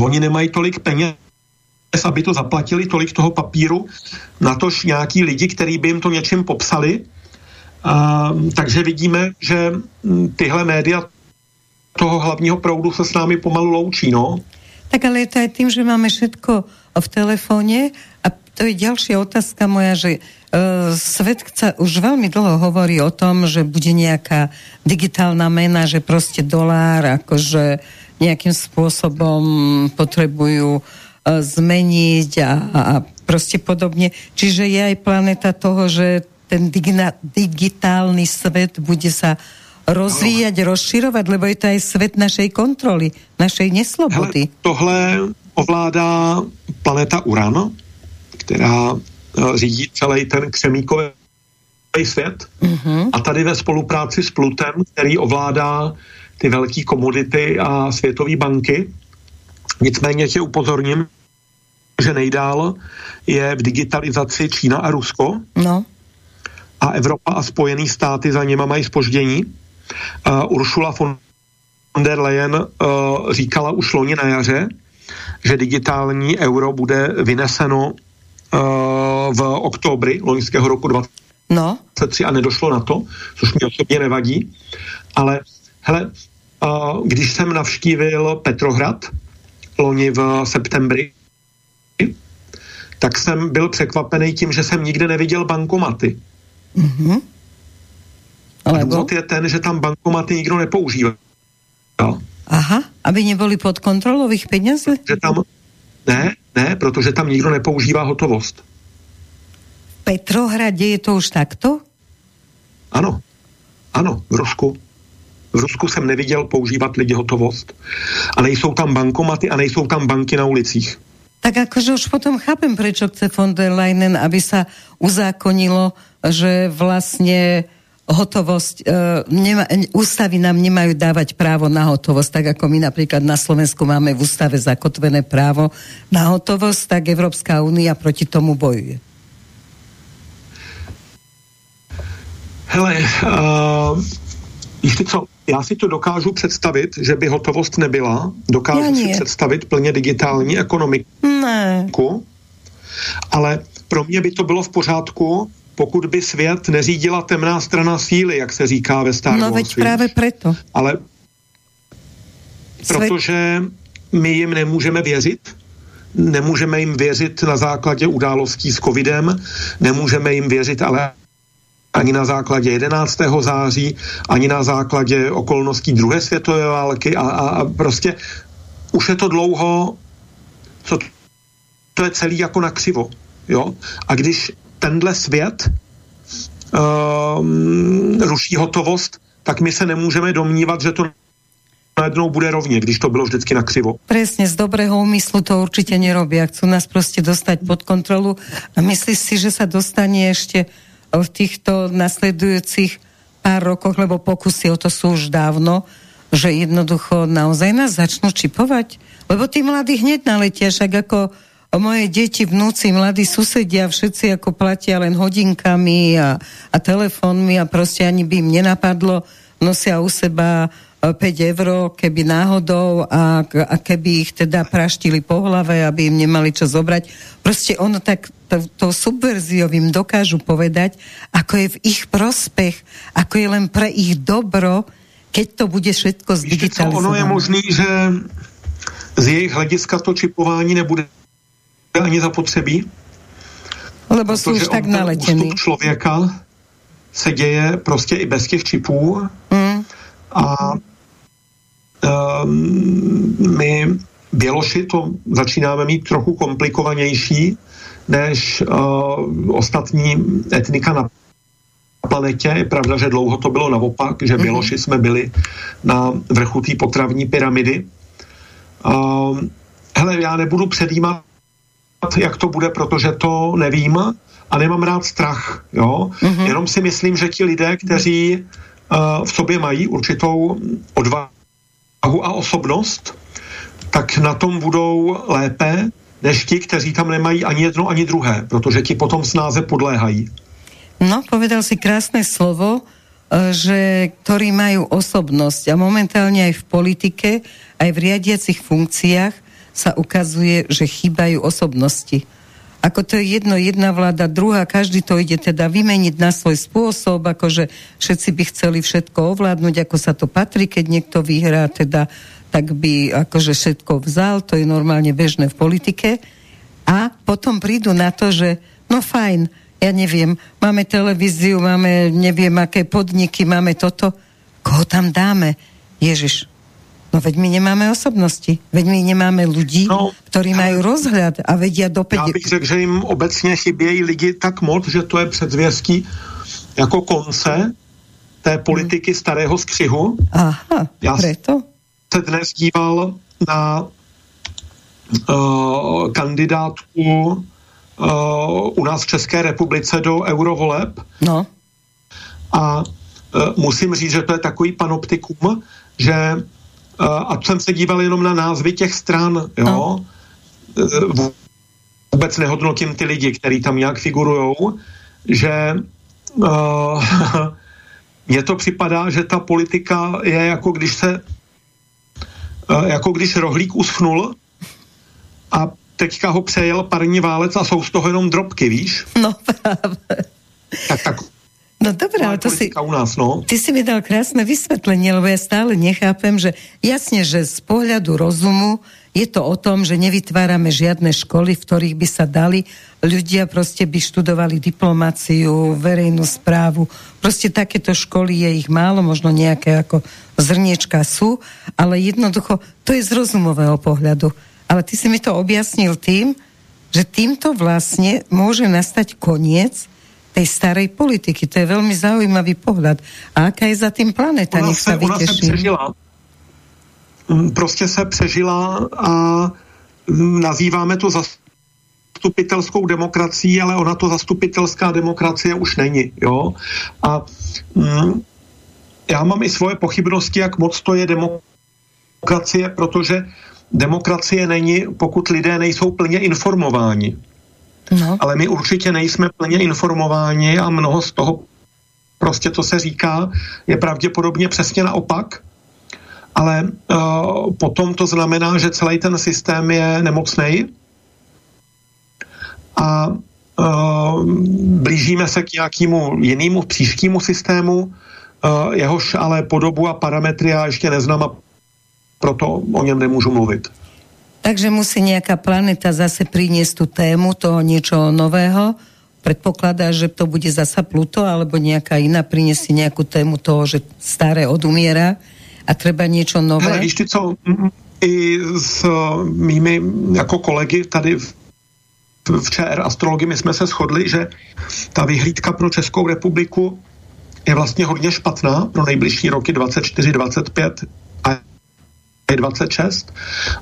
oni nemají tolik peněz, aby to zaplatili, tolik toho papíru, natož nějaký lidi, kteří by jim to něčím popsali. A, takže vidíme, že tyhle média toho hlavního proudu se s námi pomalu loučí, no. Tak ale je to aj tým, že máme všetko v telefóne a to je ďalšia otázka moja, že uh, svet už veľmi dlho hovorí o tom, že bude nejaká digitálna mena, že prostě dolár akože nejakým spôsobom potrebujú uh, zmeniť a, a prostě podobně. Čiže je aj planeta toho, že ten digitálny svet bude sa rozvíjať, no. rozširovať, lebo je to aj svet našej kontroly, našej neslobody. Hele, tohle ovládá planeta Uran, která uh, řídí celý ten křemíkový svět. Mm-hmm. A tady ve spolupráci s Plutem, který ovládá ty velké komodity a světové banky. Nicméně tě upozorním, že nejdál je v digitalizaci Čína a Rusko. No. A Evropa a Spojené státy za něma mají spoždění. Uh, Ursula von der Leyen uh, říkala už loni na jaře, že digitální euro bude vyneseno uh, v oktobri loňského roku 2023 no. a nedošlo na to, což mi osobně nevadí. Ale hele, uh, když jsem navštívil Petrohrad loni v septembri, tak jsem byl překvapený tím, že jsem nikde neviděl bankomaty. Mm-hmm. Ale důvod je ten, že tam bankomaty nikdo nepoužívá. Aha, aby nebyli pod kontrolou jich peněz? Že tam, ne, ne, protože tam nikdo nepoužívá hotovost. V Petrohradě je to už takto? Ano, ano, v Rusku. V Rusku jsem neviděl používat lidi hotovost. A nejsou tam bankomaty a nejsou tam banky na ulicích. Tak akože už potom chápem, prečo chce von der Leyen, aby sa uzákonilo, že vlastne hotovosť, e, nema, ústavy nám nemajú dávať právo na hotovosť, tak ako my napríklad na Slovensku máme v ústave zakotvené právo na hotovosť, tak Evropská únia proti tomu bojuje. Hele, uh, víš co, já si to dokážu představit, že by hotovost nebyla. Dokážu si představit plně digitální ekonomiku. Ne. Ale pro mě by to bylo v pořádku, pokud by svět neřídila temná strana síly, jak se říká ve Star No veď právě proto. Ale protože my jim nemůžeme věřit, nemůžeme jim věřit na základě událostí s covidem, nemůžeme jim věřit ale ani na základě 11. září, ani na základě okolností druhé světové války a, a, a prostě už je to dlouho, co to je celý jako na křivo. Jo? A když tenhle svět um, ruší hotovost, tak my se nemůžeme domnívat, že to najednou bude rovně, když to bylo vždycky na křivo. Presne, z dobrého úmyslu to určitě nerobí. Chcú nás prostě dostať pod kontrolu a myslíš si, že sa dostane ešte v týchto nasledujúcich pár rokoch, lebo pokusy o to sú už dávno, že jednoducho naozaj nás začnú čipovať? Lebo tí mladí hneď naletia, však ako moje deti, vnúci, mladí susedia, všetci ako platia len hodinkami a, a telefónmi a prostě ani by im nenapadlo, nosia u seba 5 eur, keby náhodou a, a keby ich teda praštili po hlave, aby im nemali čo zobrať. Prostě ono tak to, to subverziou im dokážu povedať, ako je v ich prospech, ako je len pre ich dobro, keď to bude všetko zdigitalizované. Ono je možný, že z jejich hlediska to čipování nebude ani zapotřebí. Lebo jsou už tak naletěný. člověka se děje prostě i bez těch čipů. Mm. A my Běloši to začínáme mít trochu komplikovanější než uh, ostatní etnika na planetě. Je pravda, že dlouho to bylo naopak, že mhm. Běloši jsme byli na vrchu té potravní pyramidy. Uh, hele, já nebudu předjímat, jak to bude, protože to nevím a nemám rád strach. Jo? Mm-hmm. Jenom si myslím, že ti lidé, kteří uh, v sobě mají určitou odvahu a osobnost, tak na tom budou lépe než ti, kteří tam nemají ani jedno, ani druhé, protože ti potom snáze podléhají. No, povedal si krásné slovo, eh, že ktorí majú osobnosť a momentálne aj v politike, aj v riadiacich funkciách sa ukazuje, že chýbajú osobnosti. Ako to je jedno, jedna vláda, druhá, každý to ide teda vymeniť na svoj spôsob, akože všetci by chceli všetko ovládnuť, ako sa to patrí, keď niekto vyhrá, teda tak by akože všetko vzal, to je normálne bežné v politike. A potom prídu na to, že no fajn, ja neviem, máme televíziu, máme neviem aké podniky, máme toto. Koho tam dáme? Ježiš, No veď my nemáme osobnosti, veď my nemáme lidí, no, ktorí mají rozhled a vedia do Já bych řekl, že jim obecně chybějí lidi tak moc, že to je předzvěstí jako konce té politiky starého skřihu. Aha, Já preto? se dnes díval na uh, kandidátku uh, u nás v České republice do eurovoleb. No. A uh, musím říct, že to je takový panoptikum, že a jsem se díval jenom na názvy těch stran, jo. No. E, vůbec nehodnotím ty lidi, kteří tam nějak figurujou, že uh, [LAUGHS] mně to připadá, že ta politika je jako když se uh, jako když rohlík uschnul a teďka ho přejel parní válec a jsou z toho jenom drobky, víš? No [LAUGHS] právě. Tak, tak No dobré, ale to si, u nás, no. ty si mi dal krásne vysvetlenie, lebo ja stále nechápem, že jasne, že z pohľadu rozumu je to o tom, že nevytvárame žiadne školy, v ktorých by sa dali ľudia prostě by študovali diplomáciu, verejnú správu. Prostě takéto školy je ich málo, možno nejaké ako zrniečka sú, ale jednoducho to je z rozumového pohľadu. Ale ty si mi to objasnil tým, že týmto vlastne môže nastať koniec tej starej politiky. To je veľmi zaujímavý pohľad. A aká je za tým planeta? Ona Nech se, sa ona se přežila. Mm, prostě se přežila a mm, nazýváme to zastupitelskou demokracií, ale ona to zastupitelská demokracie už není. Jo? A mm, já mám i svoje pochybnosti, jak moc to je demokracie, protože demokracie není, pokud lidé nejsou plně informováni. No. Ale my určitě nejsme plně informováni a mnoho z toho prostě, co se říká, je pravděpodobně přesně naopak. Ale uh, potom to znamená, že celý ten systém je nemocný a uh, blížíme se k nějakému jinému příštímu systému, uh, jehož ale podobu a parametry já ještě neznám a proto o něm nemůžu mluvit. Takže musí nějaká planeta zase priniesť tu tému toho niečoho nového, predpokladá, že to bude zasa Pluto alebo nejaká iná prinesie nejakú tému toho, že staré odumiera a treba niečo nové? Hele, víš co, i s mými jako kolegy tady v, v ČR astrologii my jsme se shodli, že ta vyhlídka pro Českou republiku je vlastně hodně špatná pro nejbližší roky 24, 25 a 26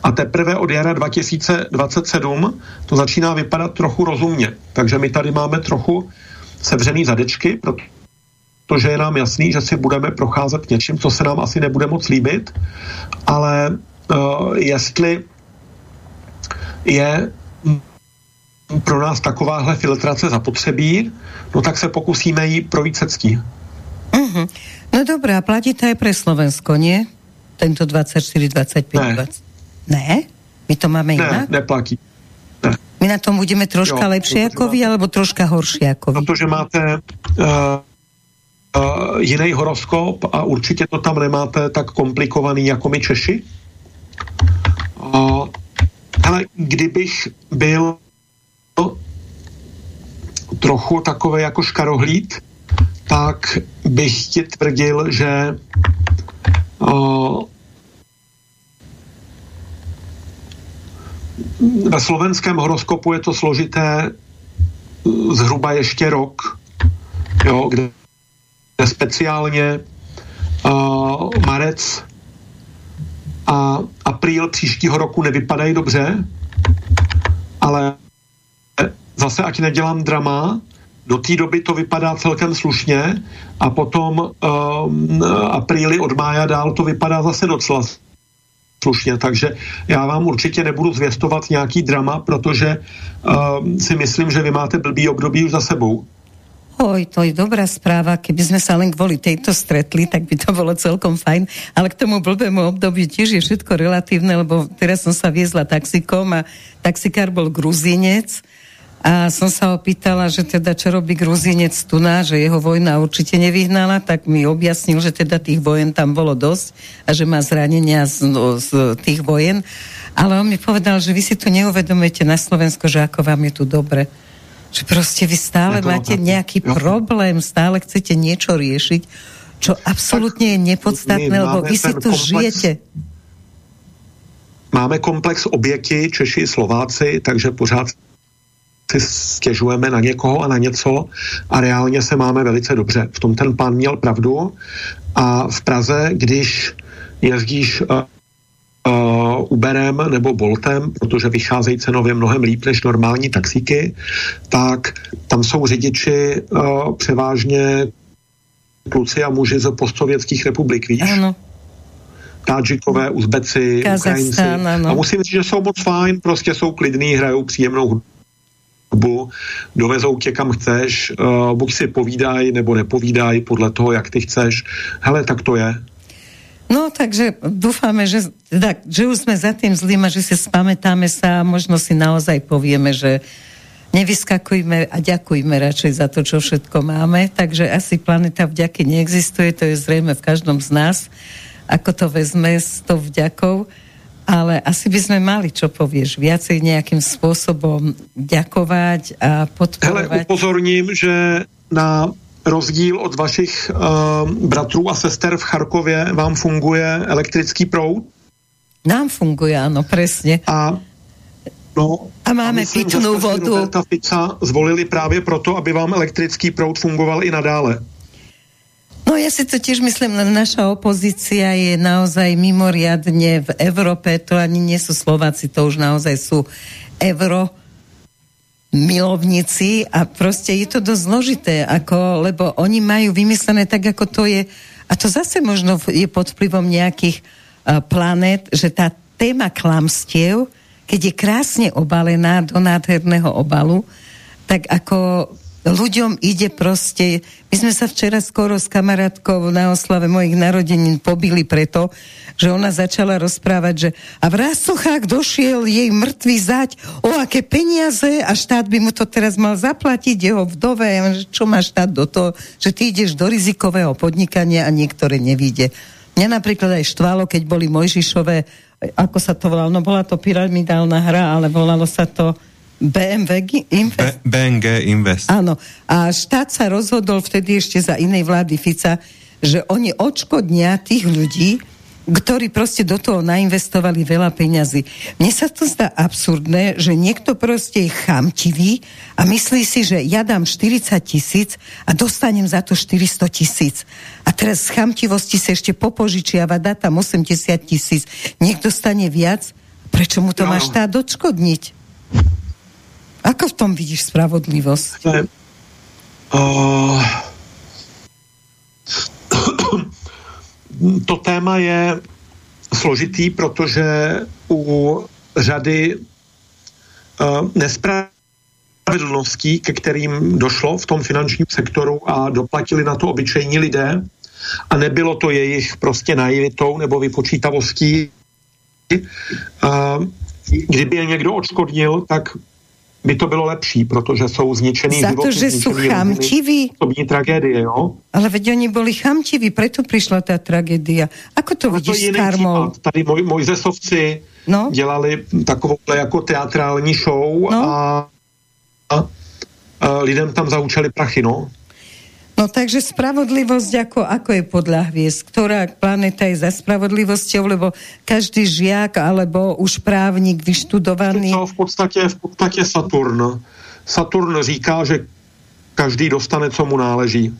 a teprve od jara 2027 to začíná vypadat trochu rozumně. Takže my tady máme trochu sevřený zadečky, protože je nám jasný, že si budeme procházet něčím, co se nám asi nebude moc líbit, ale uh, jestli je pro nás takováhle filtrace zapotřebí, no tak se pokusíme jí projít cecký. Uh-huh. No dobré, a platí to aj pre Slovensko, nie? Tento 24, 25, ne. 20. Ne? My to máme ne, inak? neplatí. Ne. My na tom budeme troška jo, lepšie ako vy, alebo troška horšie ako vy? Protože máte uh, uh, jiný horoskop a určitě to tam nemáte tak komplikovaný jako my Češi. Uh, ale kdybych byl trochu takový jako škarohlíd, tak bych ti tvrdil, že ve slovenském horoskopu je to složité zhruba ještě rok, jo, kde, speciálně uh, marec a apríl příštího roku nevypadají dobře, ale zase, ať nedělám drama, do té doby to vypadá celkem slušně a potom um, apríli od mája dál to vypadá zase docela slušně, takže já vám určitě nebudu zvěstovat nějaký drama, protože um, si myslím, že vy máte blbý období už za sebou. Oj, to je dobrá správa. Keby sme sa len kvôli tejto stretli, tak by to bolo celkom fajn. Ale k tomu blbému obdobiu tiež je všetko relatívne, lebo teraz som sa viezla taxikom a taxikár bol gruzinec a som sa opýtala, že teda čo robí Gruzinec tu na, že jeho vojna určite nevyhnala, tak mi objasnil, že teda tých vojen tam bolo dosť a že má zranenia z, no, z tých vojen. Ale on mi povedal, že vy si tu neuvedomujete na Slovensko, že ako vám je tu dobre. Že proste vy stále máte nejaký problém, stále chcete niečo riešiť, čo absolútne je nepodstatné, lebo vy si tu komplex, žijete. Máme komplex oběti, Češi, Slováci, takže pořád si stěžujeme na někoho a na něco a reálně se máme velice dobře. V tom ten pán měl pravdu a v Praze, když jezdíš uh, uh, Uberem nebo Boltem, protože vycházejí cenově mnohem líp než normální taxíky, tak tam jsou řidiči uh, převážně kluci a muži z postsovětských republik, víš? Ano. Tádžikové, Uzbeci, Ukrajinci. Ano. A musím říct, že jsou moc fajn, prostě jsou klidný, hrajou příjemnou hudbu, dovezou tě kam chceš, uh, buď si povídaj nebo nepovídaj podle toho, jak ty chceš. Hele, tak to je. No, takže dúfame, že, teda, že už sme za tým zlým a že si spamätáme sa a možno si naozaj povieme, že nevyskakujme a ďakujme radšej za to, čo všetko máme. Takže asi planeta vďaky neexistuje, to je zrejme v každom z nás, ako to vezme s tou vďakou ale asi by sme mali, čo povieš, viacej nejakým spôsobom ďakovať a podporovať. Hele, upozorním, že na rozdíl od vašich uh, bratrů a sester v Charkově vám funguje elektrický proud? Nám funguje, ano, presne. A No, a máme a myslím, pitnú vodu. Roberta Fica zvolili právě proto, aby vám elektrický proud fungoval i nadále. No ja si to tiež myslím, že naša opozícia je naozaj mimoriadne v Európe, to ani nie sú Slováci, to už naozaj sú euro milovníci a prostě je to dosť zložité, ako, lebo oni majú vymyslené tak, ako to je, a to zase možno je pod vplyvom nejakých uh, planet, že tá téma klamstiev, keď je krásne obalená do nádherného obalu, tak ako ľuďom ide proste... My sme sa včera skoro s kamarátkou na oslave mojich narodenín pobili preto, že ona začala rozprávať, že a v Rástochách došiel jej mŕtvý zať, o aké peniaze a štát by mu to teraz mal zaplatiť jeho vdove. Čo má štát do toho, že ty ideš do rizikového podnikania a niektoré nevíde. Mňa napríklad aj štvalo, keď boli Mojžišové, ako sa to volalo, no bola to pyramidálna hra, ale volalo sa to BMW Invest. B- BNG Invest. Áno. A štát sa rozhodol vtedy ešte za inej vlády Fica, že oni odškodnia tých ľudí, ktorí proste do toho nainvestovali veľa peňazí. Mne sa to zdá absurdné, že niekto proste je chamtivý a myslí si, že ja dám 40 tisíc a dostanem za to 400 tisíc. A teraz z chamtivosti sa ešte popožičiava, dá tam 80 tisíc. Niekto stane viac, prečo mu to no. má štát odškodniť? Ako v tom vidíš spravodlivosť? To téma je složitý, protože u řady uh, nespravedlností, ke kterým došlo v tom finančním sektoru a doplatili na to obyčejní lidé a nebylo to jejich prostě naivitou nebo vypočítavostí. Uh, kdyby je někdo odškodnil, tak by to bylo lepší, protože jsou zničený Za to, že jsou chamtiví? Osobní tragédie, jo? Ale veď oni byli chamtiví, proto přišla ta tragédia. Ako to vidíš to s karmou? Tady moj, Mojzesovci no? dělali takovou jako teatrální show no? a, a, a lidem tam zaučali prachy, no. No takže spravodlivosť, ako, ako je podľa hviezd? Ktorá planeta je za spravodlivosťou, lebo každý žiak alebo už právnik vyštudovaný... Co v podstatě, v podstatě Saturn. Saturn říká, že každý dostane, co mu náleží.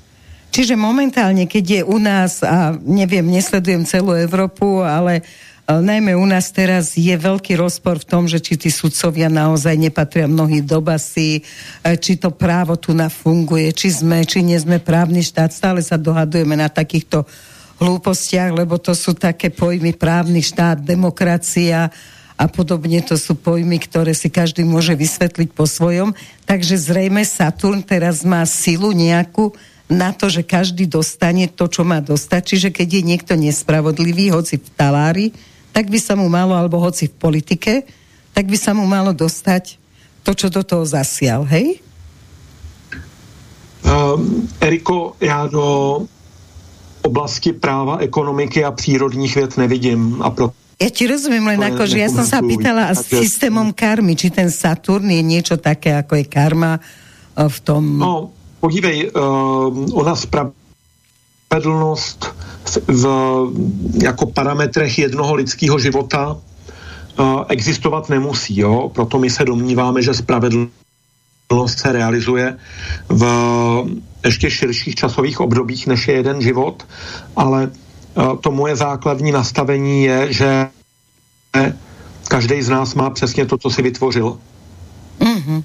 Čiže momentálne, keď je u nás, a neviem, nesledujem celú Európu, ale najmä u nás teraz je veľký rozpor v tom, že či tí sudcovia naozaj nepatria mnohí do basy, e, či to právo tu nafunguje, či sme, či nie sme právny štát. Stále sa dohadujeme na takýchto hlúpostiach, lebo to sú také pojmy právny štát, demokracia a podobne to sú pojmy, ktoré si každý môže vysvetliť po svojom. Takže zrejme Saturn teraz má silu nejakú na to, že každý dostane to, čo má dostať. Čiže keď je niekto nespravodlivý, hoci v talári, tak by sa mu malo, alebo hoci v politike, tak by sa mu malo dostať to, čo do toho zasial, hej? Um, Eriko, já do oblasti práva, ekonomiky a přírodních věd nevidím a proto ja ti rozumiem, len ako, že ja som sa pýtala s systémom karmy, či ten Saturn je niečo také, ako je karma v tom... No, podívej, uh, ona sprav spravedlnost v jako parametrech jednoho lidského života uh, existovat nemusí. Jo? Proto my se domníváme, že spravedlnost se realizuje v ještě širších časových obdobích, než je jeden život, ale uh, to moje základní nastavení je, že každý z nás má přesně to, co si vytvořil. Mm-hmm.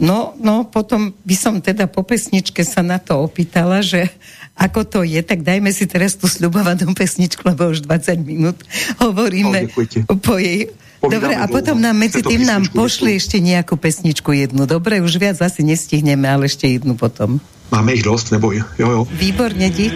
No, no, potom by som teda po pesničke sa na to opýtala, že ako to je, tak dajme si teraz tu slubovanú pesničku, lebo už 20 minút hovoríme oh, po jej... Dobre, a potom nám medzi tým nám pošli ešte nejakú pesničku jednu. Dobre, už viac asi nestihneme, ale ešte jednu potom. Máme ich dosť, neboj. Jo, jo. Výborne, dík.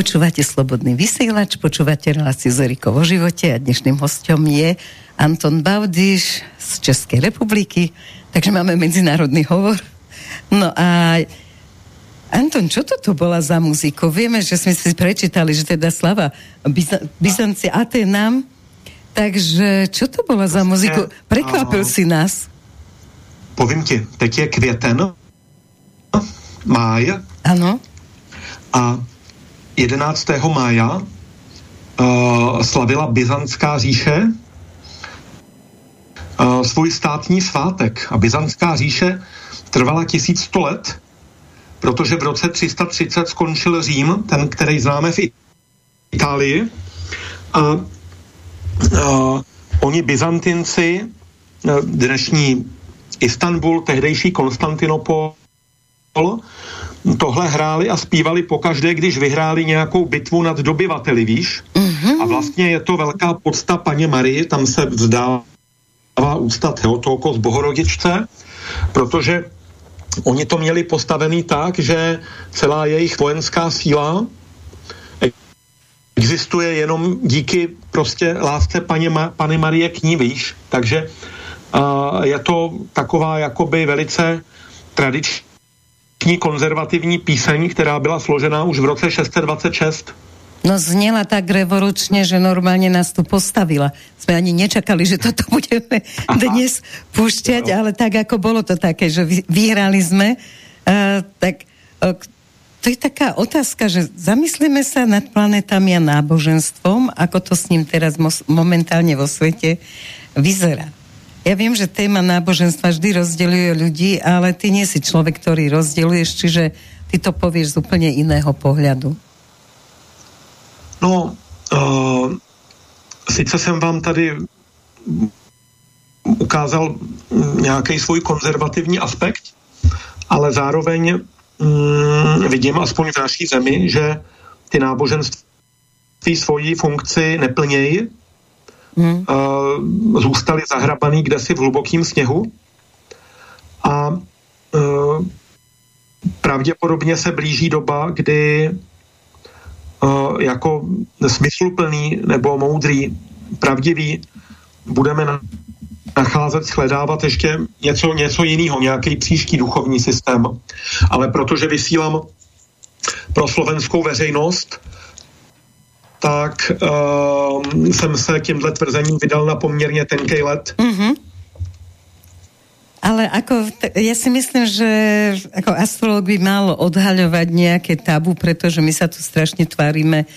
Počúvate Slobodný vysielač, počúvate reláciu z Erikou o živote a dnešným hostom je Anton Baudiš z Českej republiky, takže máme medzinárodný hovor. No a Anton, čo toto bola za muziku? Vieme, že sme si prečítali, že teda slava Byzanci Atenám, takže čo to bola za muziku? Prekvapil si nás. Povím ti, teď je květen, máj. Ano. A 11. mája uh, slavila Byzantská říše uh, svůj státní svátek. A Byzantská říše trvala 1100 let, protože v roce 330 skončil Řím, ten, který známe v Itálii. A uh, oni Byzantinci, dnešní Istanbul, tehdejší Konstantinopol, tohle hráli a zpívali pokaždé, když vyhráli nějakou bitvu nad dobyvateli, víš? Mm-hmm. A vlastně je to velká podsta paně Marie, tam se vzdává ústa Teotoko z Bohorodičce, protože oni to měli postavený tak, že celá jejich vojenská síla existuje jenom díky prostě lásce paně, Ma- Pany Marie k ní, víš? Takže uh, je to taková jakoby velice tradiční konzervativní píseň, která byla složená už v roce 626. No zněla tak revolučně, že normálně nás tu postavila. Jsme ani nečakali, že toto budeme Aha. dnes púšťať, no. ale tak, jako bylo to také, že vyhrali jsme, uh, tak uh, to je taká otázka, že zamyslíme sa nad planetami a náboženstvom, ako to s ním teraz momentálne vo svete vyzerá. Ja viem, že téma náboženstva vždy rozděluje ľudí, ale ty nie si človek, ktorý rozděluješ, čiže ty to povieš z úplne iného pohľadu. No, uh, sice jsem vám tady ukázal nějaký svůj konzervativní aspekt, ale zároveň mm, vidím aspoň v naší zemi, že ty náboženství svoji funkci neplnějí hmm. uh, zůstali zahrabaný kdesi v hlubokým sněhu a uh, pravděpodobně se blíží doba, kdy uh, jako smysluplný nebo moudrý, pravdivý budeme nacházet, shledávat ještě něco, něco jiného, nějaký příští duchovní systém. Ale protože vysílám pro slovenskou veřejnost, tak uh, jsem se tímhle tvrzením vydal na poměrně tenký let. Mm-hmm. Ale ako, ja si myslím, že ako astrolog by mal odhaľovať nejaké tabu, pretože my sa tu strašne tvárime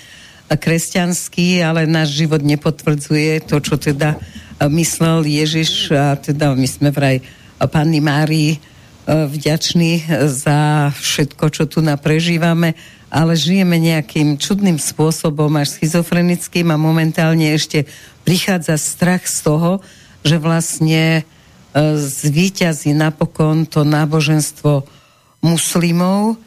kresťanský, ale náš život nepotvrdzuje to, čo teda myslel Ježiš a teda my sme vraj Panny Márii vďační za všetko, čo tu naprežívame ale žijeme nejakým čudným spôsobom, až schizofrenickým a momentálne ešte prichádza strach z toho, že vlastne e, zvíťazí napokon to náboženstvo muslimov,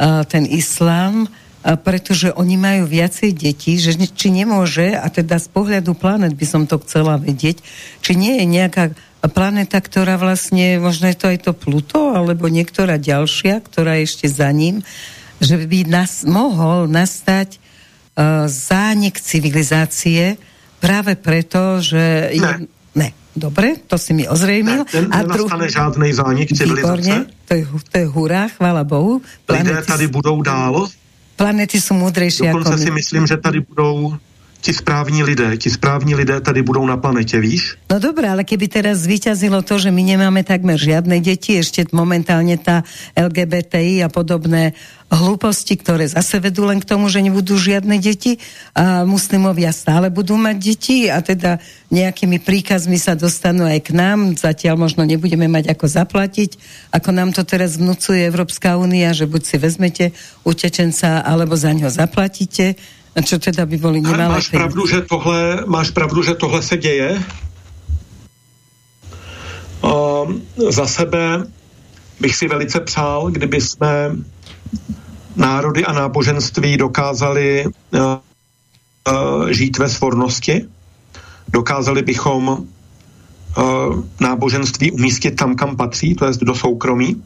ten islám, pretože oni majú viacej detí, že či nemôže, a teda z pohľadu planet by som to chcela vedieť, či nie je nejaká planeta, ktorá vlastne, možno je to aj to Pluto, alebo niektorá ďalšia, ktorá je ešte za ním, že by nás mohol nastať uh, zánik civilizácie práve preto, že... Ne. Je, ne. Dobre, to si mi ozrejmil. Ne, a nenastane žádný zánik civilizace. Výborně, to je, to je hurá, chvála Bohu. Planety Lidé tady budou dál. Planety jsou moudřejší Dokonce jako si myslím, že tady budou ti správní lidé, ti správní lidé tady budou na planetě, víš? No dobré, ale keby teraz zvíťazilo to, že my nemáme takmer žiadne deti, ešte momentálne tá LGBTI a podobné hlúposti, ktoré zase vedú len k tomu, že nebudú žiadne deti a muslimovia stále budú mať deti a teda nejakými príkazmi sa dostanú aj k nám. Zatiaľ možno nebudeme mať ako zaplatiť, ako nám to teraz vnúcuje Evropská únia, že buď si vezmete utečenca, alebo za ňo zaplatíte a čo teda by boli nemalé máš pravdu, že tohle, máš pravdu, že tohle se děje. Uh, za sebe bych si velice přál, kdyby jsme národy a náboženství dokázali uh, uh, žít ve svornosti. Dokázali bychom uh, náboženství umístit tam, kam patří, to je do soukromí.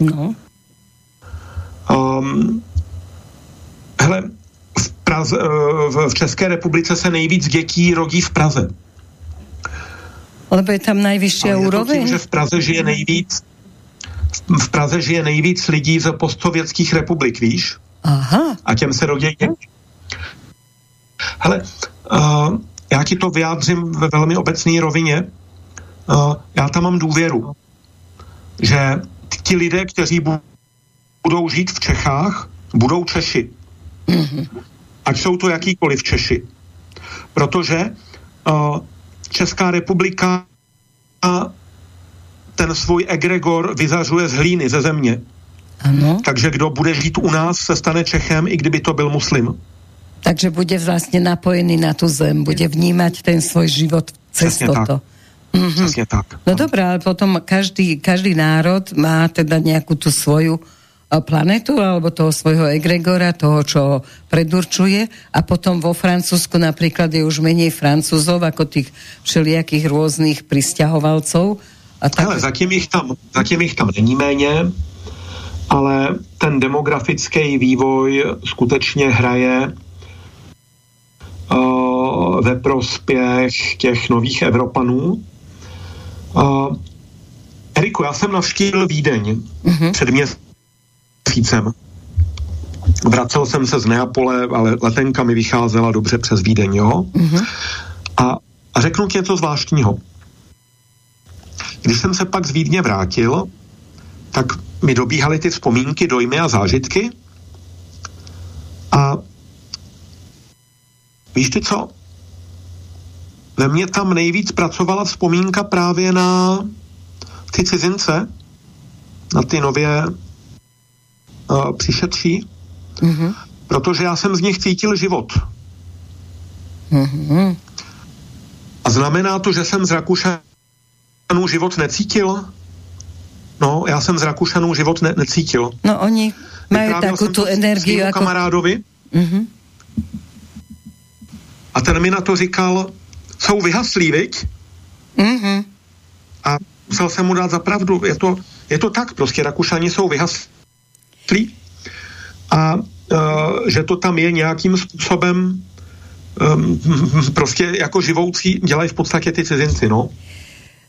No. Um, hele, v Praze, v České republice se nejvíc dětí rodí v Praze. Lebo je tam nejvyšší úroveň? Tím, že v Praze žije nejvíc v Praze žije nejvíc lidí z postsovětských republik, víš? Aha. A těm se rodí děti. Hele, uh, já ti to vyjádřím ve velmi obecné rovině. Uh, já tam mám důvěru, že ti lidé, kteří budou žít v Čechách, budou Češi. Mm-hmm. Ať jsou to jakýkoliv Češi. Protože uh, Česká republika ten svůj egregor vyzařuje z hlíny, ze země. Ano. Takže kdo bude žít u nás, se stane Čechem, i kdyby to byl muslim. Takže bude vlastně napojený na tu zem, bude vnímat ten svůj život cez Přesně toto. Tak. Mm-hmm. Přesně tak. No dobré, ale potom každý, každý národ má teda nějakou tu svoju planetu alebo toho svojho egregora, toho, čo predurčuje a potom vo Francúzsku napríklad je už menej Francúzov ako tých všelijakých rôznych pristahovalcov. A tak... Hele, zatím ich, tam, zatím ich tam není méně, ale ten demografický vývoj skutečně hraje uh, ve prospěch těch nových Evropanů. Uh, Eriku, já jsem navštívil Vídeň mm-hmm. před měsícem měsícem. Vracel jsem se z Neapole, ale letenka mi vycházela dobře přes Vídeň, jo? Mm-hmm. A, a řeknu ti něco zvláštního. Když jsem se pak z Vídně vrátil, tak mi dobíhaly ty vzpomínky, dojmy a zážitky. A víš ty co? Ve mně tam nejvíc pracovala vzpomínka právě na ty cizince, na ty nově uh, přišetří, mm-hmm. protože já jsem z nich cítil život. Mm-hmm. A znamená to, že jsem z Rakušanů život necítil? No, já jsem z Rakušanů život ne- necítil. No, oni mají takovou tu energii. Jako... kamarádovi. Mm-hmm. A ten mi na to říkal, jsou vyhaslí, viď? Mm-hmm. A musel jsem mu dát za pravdu. Je to, je to tak, prostě Rakušani jsou vyhaslí tlí a uh, že to tam je nějakým způsobem um, prostě jako živoucí dělají v podstatě ty cizinci, no.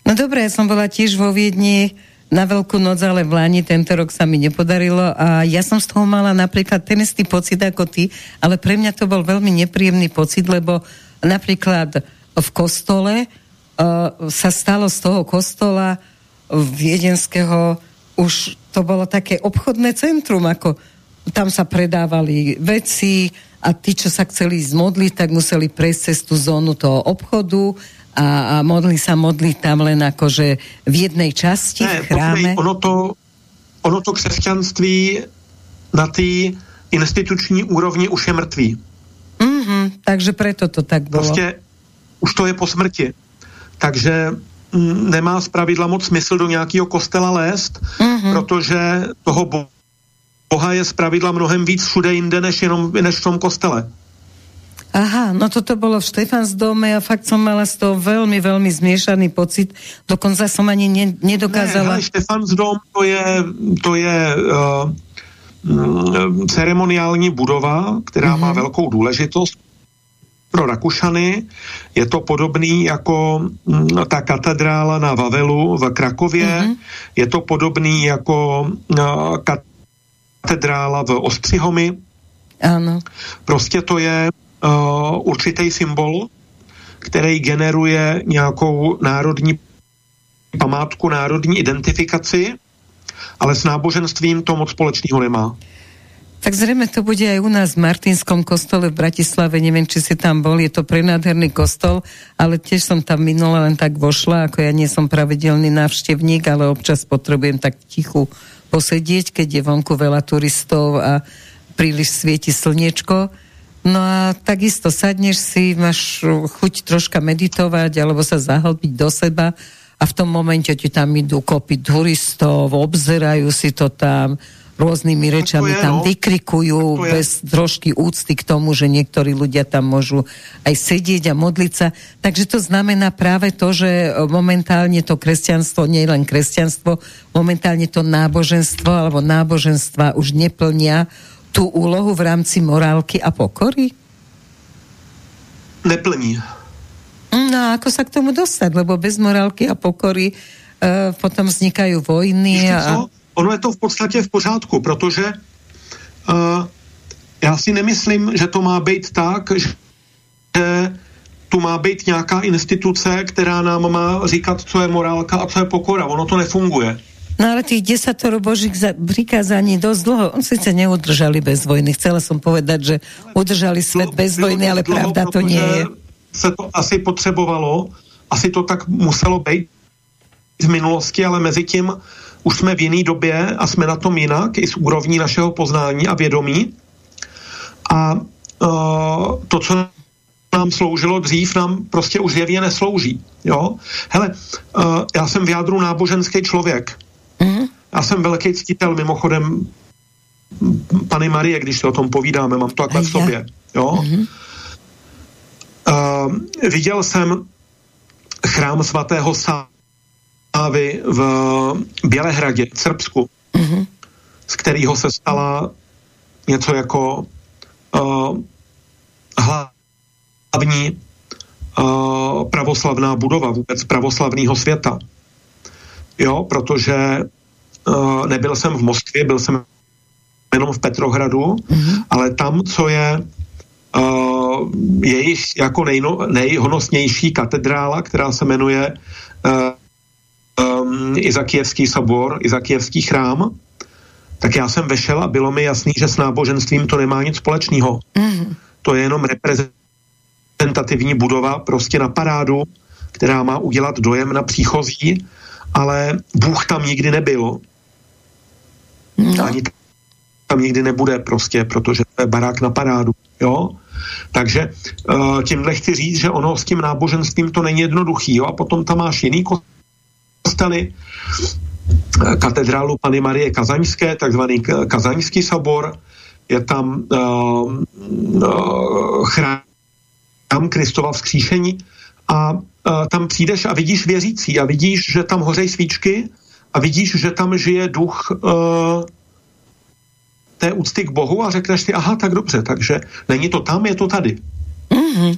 No dobré, ja som bola tiež vo Viedni na Veľkú noc, ale v Láni tento rok sa mi nepodarilo a ja som z toho mala napríklad ten istý pocit ako ty, ale pre mňa to bol veľmi nepríjemný pocit, lebo napríklad v kostole uh, sa stalo z toho kostola viedenského už to bolo také obchodné centrum, ako tam sa predávali veci a tí, čo sa chceli zmodliť, tak museli prejsť cez tú zónu toho obchodu a, a modli sa modliť tam len akože v jednej časti ne, v chráme. ono to, ono to křesťanství na té instituční úrovni už je mrtvý. Mm-hmm, takže preto to tak bylo. Prostě už to je po smrti. Takže nemá pravidla moc smysl do nějakého kostela lézt, mm-hmm. protože toho Boha je pravidla mnohem víc všude jinde, než, jenom, než v tom kostele. Aha, no toto bolo v Štefans dome a fakt som mala z toho veľmi, veľmi zmiešaný pocit. Dokonca som ani ne, nedokázala... Ne, Štefans dom to je, to je uh, ceremoniální budova, která mm-hmm. má mhm. velkou důležitost pro Rakušany. Je to podobný jako mm, ta katedrála na Vavelu v Krakově. Mm-hmm. Je to podobný jako uh, katedrála v Ostřihomi. Ano. Prostě to je uh, určitý symbol, který generuje nějakou národní památku, národní identifikaci, ale s náboženstvím to moc společného nemá. Tak zrejme to bude aj u nás v Martinskom kostole v Bratislave, neviem, či si tam bol, je to prenádherný kostol, ale tiež som tam minule len tak vošla, ako ja nie som pravidelný návštevník, ale občas potrebujem tak tichu posedieť, keď je vonku veľa turistov a príliš svieti slniečko. No a takisto sadneš si, máš chuť troška meditovať alebo sa zahlbiť do seba a v tom momente ti tam idú kopy turistov, obzerajú si to tam, rôznymi rečami je, tam no. vykrikujú bez trošky úcty k tomu, že niektorí ľudia tam môžu aj sedieť a modliť sa. Takže to znamená práve to, že momentálne to kresťanstvo, nie len kresťanstvo, momentálne to náboženstvo alebo náboženstva už neplnia tú úlohu v rámci morálky a pokory? neplní. No a ako sa k tomu dostať? Lebo bez morálky a pokory uh, potom vznikají vojny. A... Ono je to v podstatě v pořádku, protože uh, já si nemyslím, že to má být tak, že tu má být nějaká instituce, která nám má říkat, co je morálka a co je pokora. Ono to nefunguje. No ale tých desatoro božích prikázaní dosť dlho, on sice neudržali bez vojny. Chcela som povedať, že udržali svet bez vojny, ale pravda to nie je. Se to asi potřebovalo, asi to tak muselo být v minulosti, ale mezi tím už jsme v jiné době a jsme na tom jinak, i z úrovní našeho poznání a vědomí. A uh, to, co nám sloužilo dřív, nám prostě už zjevně neslouží. Jo? Hele, uh, já jsem v jádru náboženský člověk. Mm-hmm. Já jsem velký ctitel, mimochodem Pany Marie, když se o tom povídáme, mám to takhle v sobě. Jo? Mm-hmm. Uh, viděl jsem chrám svatého Sávy v Bělehradě, v Srbsku, mm-hmm. z kterého se stala něco jako uh, hlavní uh, pravoslavná budova vůbec pravoslavného světa. Jo, protože uh, nebyl jsem v Moskvě, byl jsem jenom v Petrohradu, mm-hmm. ale tam, co je uh, jejich jako nejno, nejhonosnější katedrála, která se jmenuje uh, Izakijevský sobor, Izakijevský chrám, tak já jsem vešel a bylo mi jasný, že s náboženstvím to nemá nic společného. Mm. To je jenom reprezentativní budova prostě na parádu, která má udělat dojem na příchozí, ale Bůh tam nikdy nebyl. No. Ani tam nikdy nebude prostě, protože to je barák na parádu. Jo? Takže uh, tímhle chci říct, že ono s tím náboženstvím to není jednoduchý. Jo? A potom tam máš jiný kostely, katedrálu Pany Marie Kazaňské, takzvaný Kazaňský sobor, je tam uh, uh, chrám Kristova vzkříšení a uh, tam přijdeš a vidíš věřící a vidíš, že tam hořejí svíčky a vidíš, že tam žije duch uh, té úcty k Bohu a řekneš si, aha, tak dobře, takže není to tam, je to tady. Mm-hmm.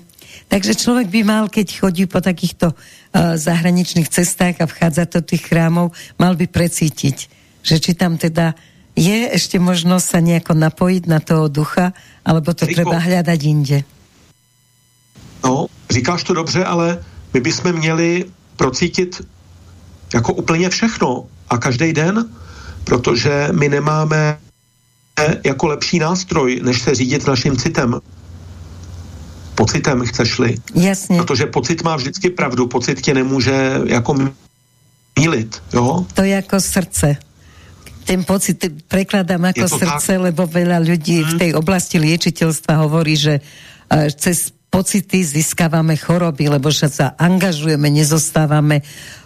Takže člověk by mal, keď chodí po takýchto uh, zahraničných cestách a vchádza do tých chrámov, mal by precítiť, že či tam teda je ešte možnosť sa nejako napojiť na toho ducha, alebo to Riko, treba hľadať inde. No, říkáš to dobře, ale my bychom měli procítit jako úplně všechno a každý den, protože my nemáme jako lepší nástroj, než se řídit naším citem pocitem, chceš-li. Jasně. Protože pocit má vždycky pravdu, pocit tě nemůže jako mílit, jo? To je jako srdce. Ten pocit prekladám jako srdce, tak? lebo veľa ľudí hmm. v mhm. tej oblasti liečiteľstva hovorí, že uh, cez pocity získávame choroby, lebo že sa angažujeme, nezostávame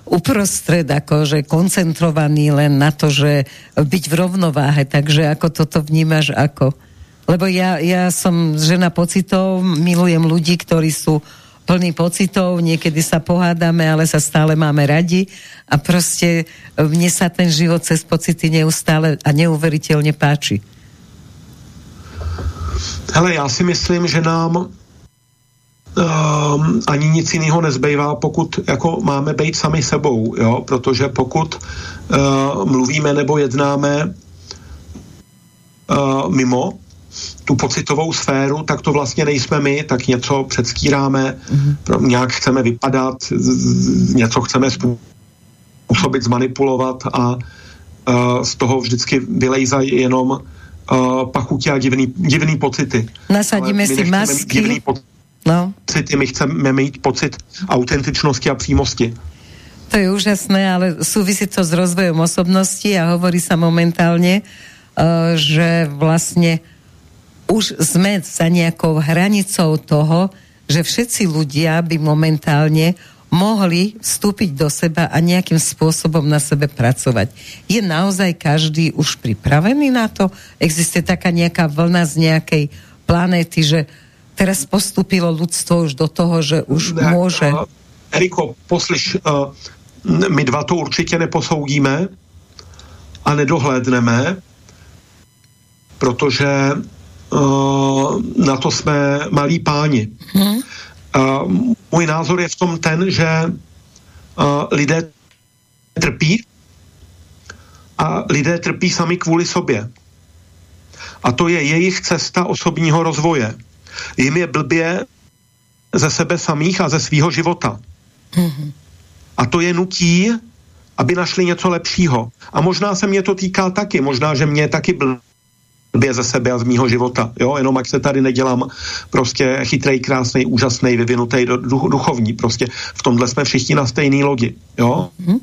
uprostred, akože koncentrovaní len na to, že byť v rovnováhe. Takže ako toto vnímaš ako? Lebo ja, ja som žena pocitov, milujem ľudí, ktorí sú plný pocitov, niekedy sa pohádame, ale sa stále máme radi a prostě mne sa ten život cez pocity neustále a neuveriteľne páči. Hele, já si myslím, že nám um, ani nic jiného nezbývá, pokud jako máme být sami sebou, jo? protože pokud uh, mluvíme nebo jednáme uh, mimo, tu pocitovou sféru, tak to vlastně nejsme my, tak něco předstíráme, mm-hmm. nějak chceme vypadat, něco chceme způsobit, zmanipulovat a uh, z toho vždycky vylejzají jenom uh, pachutě a divný, divný pocity. Nasadíme si masky. Divný no. pocity, my chceme mít pocit autentičnosti a přímosti. To je úžasné, ale súvisí to s rozvojom osobnosti a hovorí sa momentálne, uh, že vlastne už sme za nejakou hranicou toho, že všetci ľudia by momentálne mohli vstúpiť do seba a nejakým spôsobom na sebe pracovať. Je naozaj každý už pripravený na to? Existuje taká nejaká vlna z nejakej planéty, že teraz postupilo ľudstvo už do toho, že už ne, môže... Eriko, poslyš, uh, my dva to určitě neposoudíme a nedohlédneme, protože Eh, na to jsme malí páni. Hmm. Můj názor je v tom ten, že uh, lidé trpí a lidé trpí sami kvůli sobě. A to je jejich cesta osobního rozvoje. Jim je blbě ze sebe samých a ze svýho života. Mm-hmm. A to je nutí, aby našli něco lepšího. A možná se mě to týká taky, možná, že mě je taky blbě ze sebe a z mýho života. Jo, jenom jak se tady nedělám prostě chytrej, krásný, úžasný, vyvinutý, duch, duchovní. Prostě v tomhle jsme všichni na stejné lodi. Jo? Mm-hmm.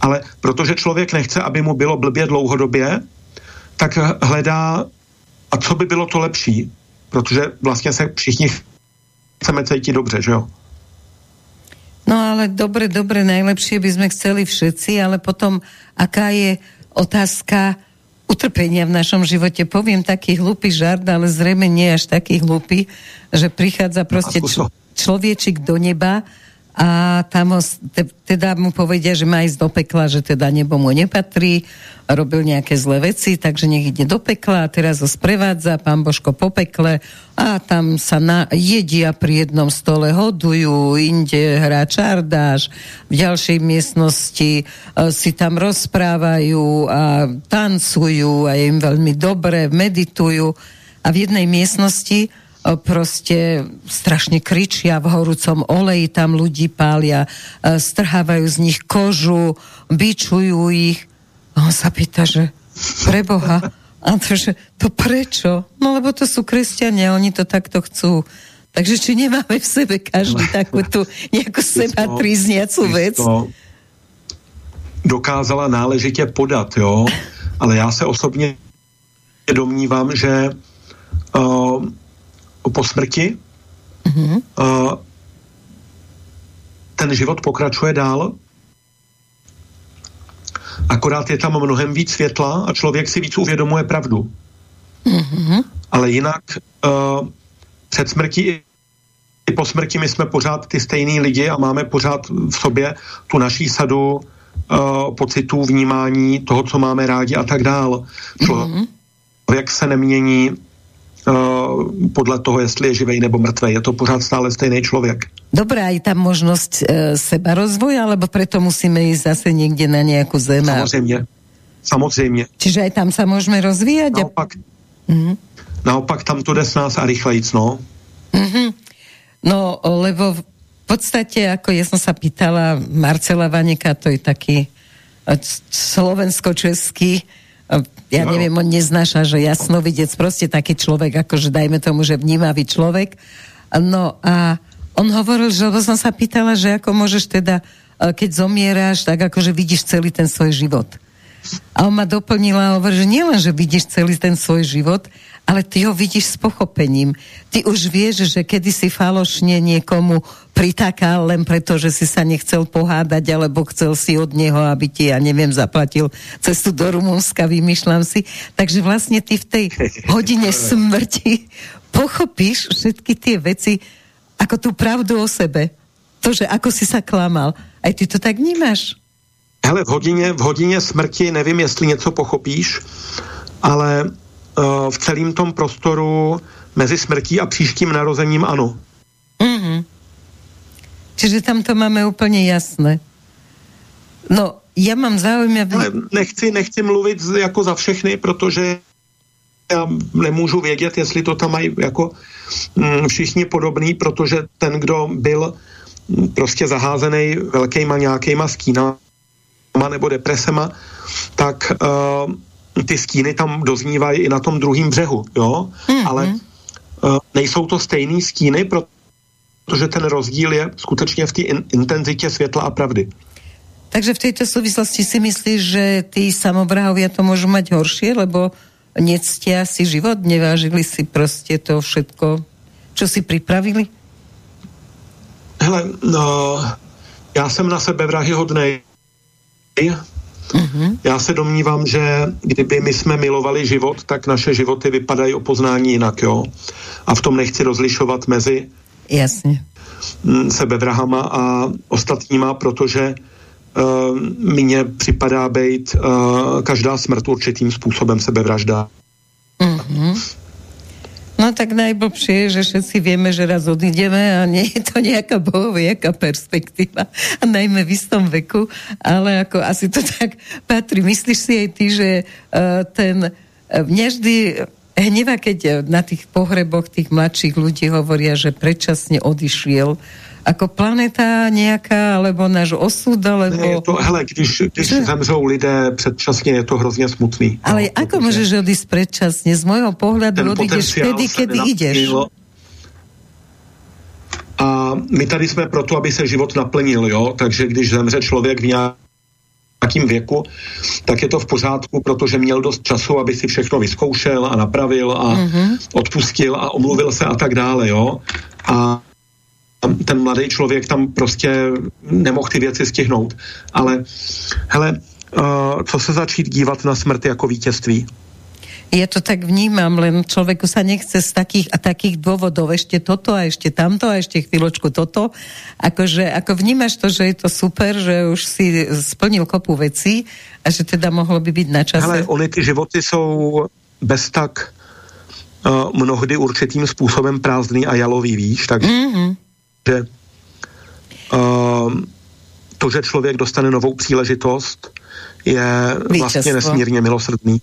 Ale protože člověk nechce, aby mu bylo blbě dlouhodobě, tak hledá, a co by bylo to lepší, protože vlastně se všichni chceme cítit dobře, že jo? No ale dobre, dobre, najlepšie by sme chceli všetci, ale potom aká je otázka utrpenia v našom živote. Poviem taký hlupý žart, ale zrejme nie až taký hlupý, že prichádza proste č- človečik do neba a tam ho, te, teda mu povedia, že má ísť do pekla, že teda nebo mu nepatrí, robil nejaké zlé veci, takže nech ide do pekla a teraz ho sprevádza pán Božko po pekle. A tam sa na, jedia pri jednom stole, hodujú, inde hrá čardáš, v ďalšej miestnosti uh, si tam rozprávajú a tancujú a je im veľmi dobre, meditujú. A v jednej miestnosti prostě strašně kričia v horúcom oleji, tam ľudí pália, strhávajú z nich kožu, bičujú ich. A on sa pýta, že preboha, a to, že to prečo? No lebo to sú kresťania, oni to takto chcú. Takže či nemáme v sebe každý takú tu nejakú seba trízniacu vec? dokázala náležitě podat, jo? Ale já se osobně domnívám, že uh, po smrti. Mm-hmm. Uh, ten život pokračuje dál. Akorát je tam mnohem víc světla a člověk si víc uvědomuje pravdu. Mm-hmm. Ale jinak uh, před smrtí i po smrti my jsme pořád ty stejný lidi a máme pořád v sobě tu naší sadu uh, pocitů, vnímání toho, co máme rádi a tak dál. Člověk mm-hmm. se nemění, podle toho, jestli je živej nebo mrtvý. Je to pořád stále stejný člověk. Dobrá, je tam možnost uh, seba rozvoje, alebo preto musíme jít zase někde na nějakou zem? Samozřejmě. Samozřejmě. Čiže aj tam se můžeme rozvíjet? Naopak, a... mm-hmm. naopak tam to jde s nás a rychlejc, no. Mm-hmm. No, lebo v podstate, ako ja som sa pýtala Marcela Vaneka, to je taký eh, slovensko-český ja no. neviem, on neznáša, že jasnovidec, prostě taký človek, akože dajme tomu, že vnímavý človek. No a on hovoril, že lebo som sa pýtala, že ako môžeš teda, e, keď zomieráš, tak akože vidíš celý ten svoj život. A on ma doplnila a hovorí, že nielen, že vidíš celý ten svoj život, ale ty ho vidíš s pochopením. Ty už vieš, že kedy si falošne niekomu pritakal len preto, že si sa nechcel pohádať, alebo chcel si od neho, aby ti, ja neviem, zaplatil cestu do Rumunska, vymýšľam si. Takže vlastne ty v tej [LAUGHS] hodine smrti pochopíš všetky tie veci, ako tú pravdu o sebe. To, že ako si sa klamal. Aj ty to tak vnímáš? Hele, v hodině, v hodině smrti nevím, jestli něco pochopíš, ale v celém tom prostoru mezi smrtí a příštím narozením ano. Mm-hmm. Čiže tam to máme úplně jasné. No, já mám zaujímavý... Ale nechci, nechci mluvit jako za všechny, protože já nemůžu vědět, jestli to tam mají jako mm, všichni podobný, protože ten, kdo byl mm, prostě zaházený velkýma nějakýma skínama nebo depresema, tak uh, ty stíny tam doznívají i na tom druhém břehu, jo, mm-hmm. ale uh, nejsou to stejný stíny, protože ten rozdíl je skutečně v té in- intenzitě světla a pravdy. Takže v této souvislosti si myslíš, že ty samobrahovia to můžou mať horšie, lebo nectia si život, nevážili si prostě to všetko, čo si připravili? Hele, no, já jsem na sebe vrahy hodnej. Mm-hmm. Já se domnívám, že kdyby my jsme milovali život, tak naše životy vypadají o poznání jinak, jo. A v tom nechci rozlišovat mezi Jasně. Mm, sebevrahama a ostatníma, protože uh, mně připadá být uh, každá smrt určitým způsobem sebevražda. Mm-hmm. No tak najblbšie je, že všetci vieme, že raz odídeme a nie je to nejaká bohoviaká perspektíva, a najmä v istom veku, ale ako asi to tak patrí. Myslíš si aj ty, že uh, ten uh, mňa vždy hneva, keď na tých pohreboch tých mladších ľudí hovoria, že predčasne odišiel jako planeta nějaká, alebo náš osud, alebo... Ne, je to, hele, když, když zemřou lidé předčasně, je to hrozně smutný. Ale no, ako můžeš odísť předčasně? Z mojho pohledu odídeš vtedy, kedy ideš. A my tady jsme proto, aby se život naplnil, jo? Takže když zemře člověk v nějakým věku, tak je to v pořádku, protože měl dost času, aby si všechno vyzkoušel a napravil a mm-hmm. odpustil a omluvil se a tak dále, jo. A ten mladý člověk tam prostě nemohl ty věci stihnout. Ale hele, uh, co se začít dívat na smrt jako vítězství? Ja to tak vnímam, len človeku sa nechce z takých a takých dôvodov ešte toto a ešte tamto a ešte chvíľočku toto. Akože, ako vnímaš to, že je to super, že už si splnil kopu vecí a že teda mohlo by byť na čase? Ale ony ty životy jsou bez tak uh, mnohdy určitým způsobem prázdný a jalový, víš, takže mm-hmm že uh, to, že člověk dostane novou příležitost, je Víčestvo. vlastně nesmírně milosrdný.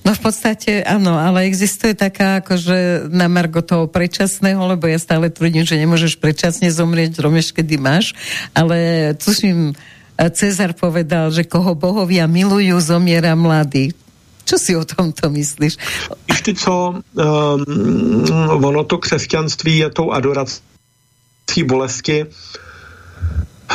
No v podstate áno, ale existuje taká akože na margo toho predčasného, lebo ja stále tvrdím, že nemôžeš predčasne zomrieť, romieš, kedy máš, ale tuším, Cezar povedal, že koho bohovia milujú, zomiera mladý. Čo si o tomto myslíš? Ty co, um, ono to křesťanství je tou adorací bolesti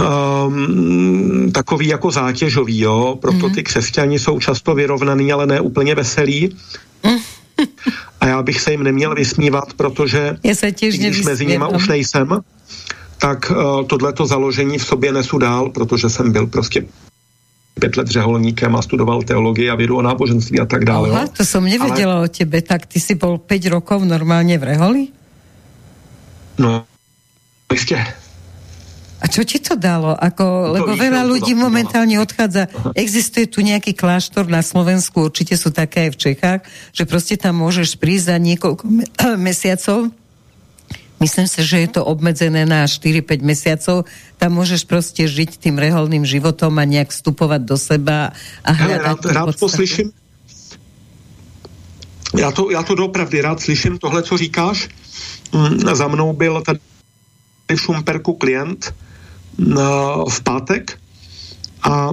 um, takový jako zátěžový, jo, proto ty křesťani jsou často vyrovnaný, ale ne úplně veselí. [LAUGHS] A já bych se jim neměl vysmívat, protože když mezi nimi už nejsem, tak uh, tohleto založení v sobě nesu dál, protože jsem byl prostě pět let řeholníkem a studoval teologii a vědu o náboženství a tak dále. Aha, to jsem nevěděla Ale... o tebe, tak ty si byl pět rokov normálně v reholi? No, Jistě. A čo ti to dalo? Ako, lebo to veľa ľudí momentálne odchádza. Existuje tu nejaký kláštor na Slovensku, určite sú také aj v Čechách, že prostě tam môžeš prísť za niekoľko [CLEARS THROAT] mesiacov. Myslím si, že je to obmedzené na 4-5 mesiacov. Tam môžeš prostě žiť tým reholným životom a nejak vstupovat do seba a hľadať Hele, rád, rád poslyším. Já to, já to dopravdy rád slyším, tohle, co říkáš. Mm, za mnou byl tady Šumperku klient v pátek a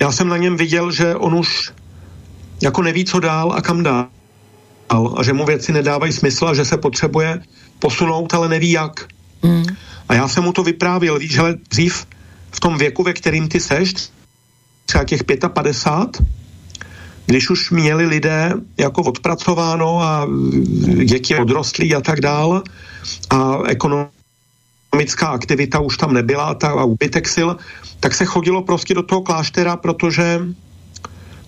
já jsem na něm viděl, že on už jako neví, co dál a kam dál a že mu věci nedávají smysl a že se potřebuje posunout, ale neví jak. Mm. A já jsem mu to vyprávěl, víš, ale dřív v tom věku, ve kterým ty seš, třeba těch 55, když už měli lidé jako odpracováno a děti odrostlí a tak dál a ekonomika ekonomická aktivita už tam nebyla ta, a úbytek sil, tak se chodilo prostě do toho kláštera, protože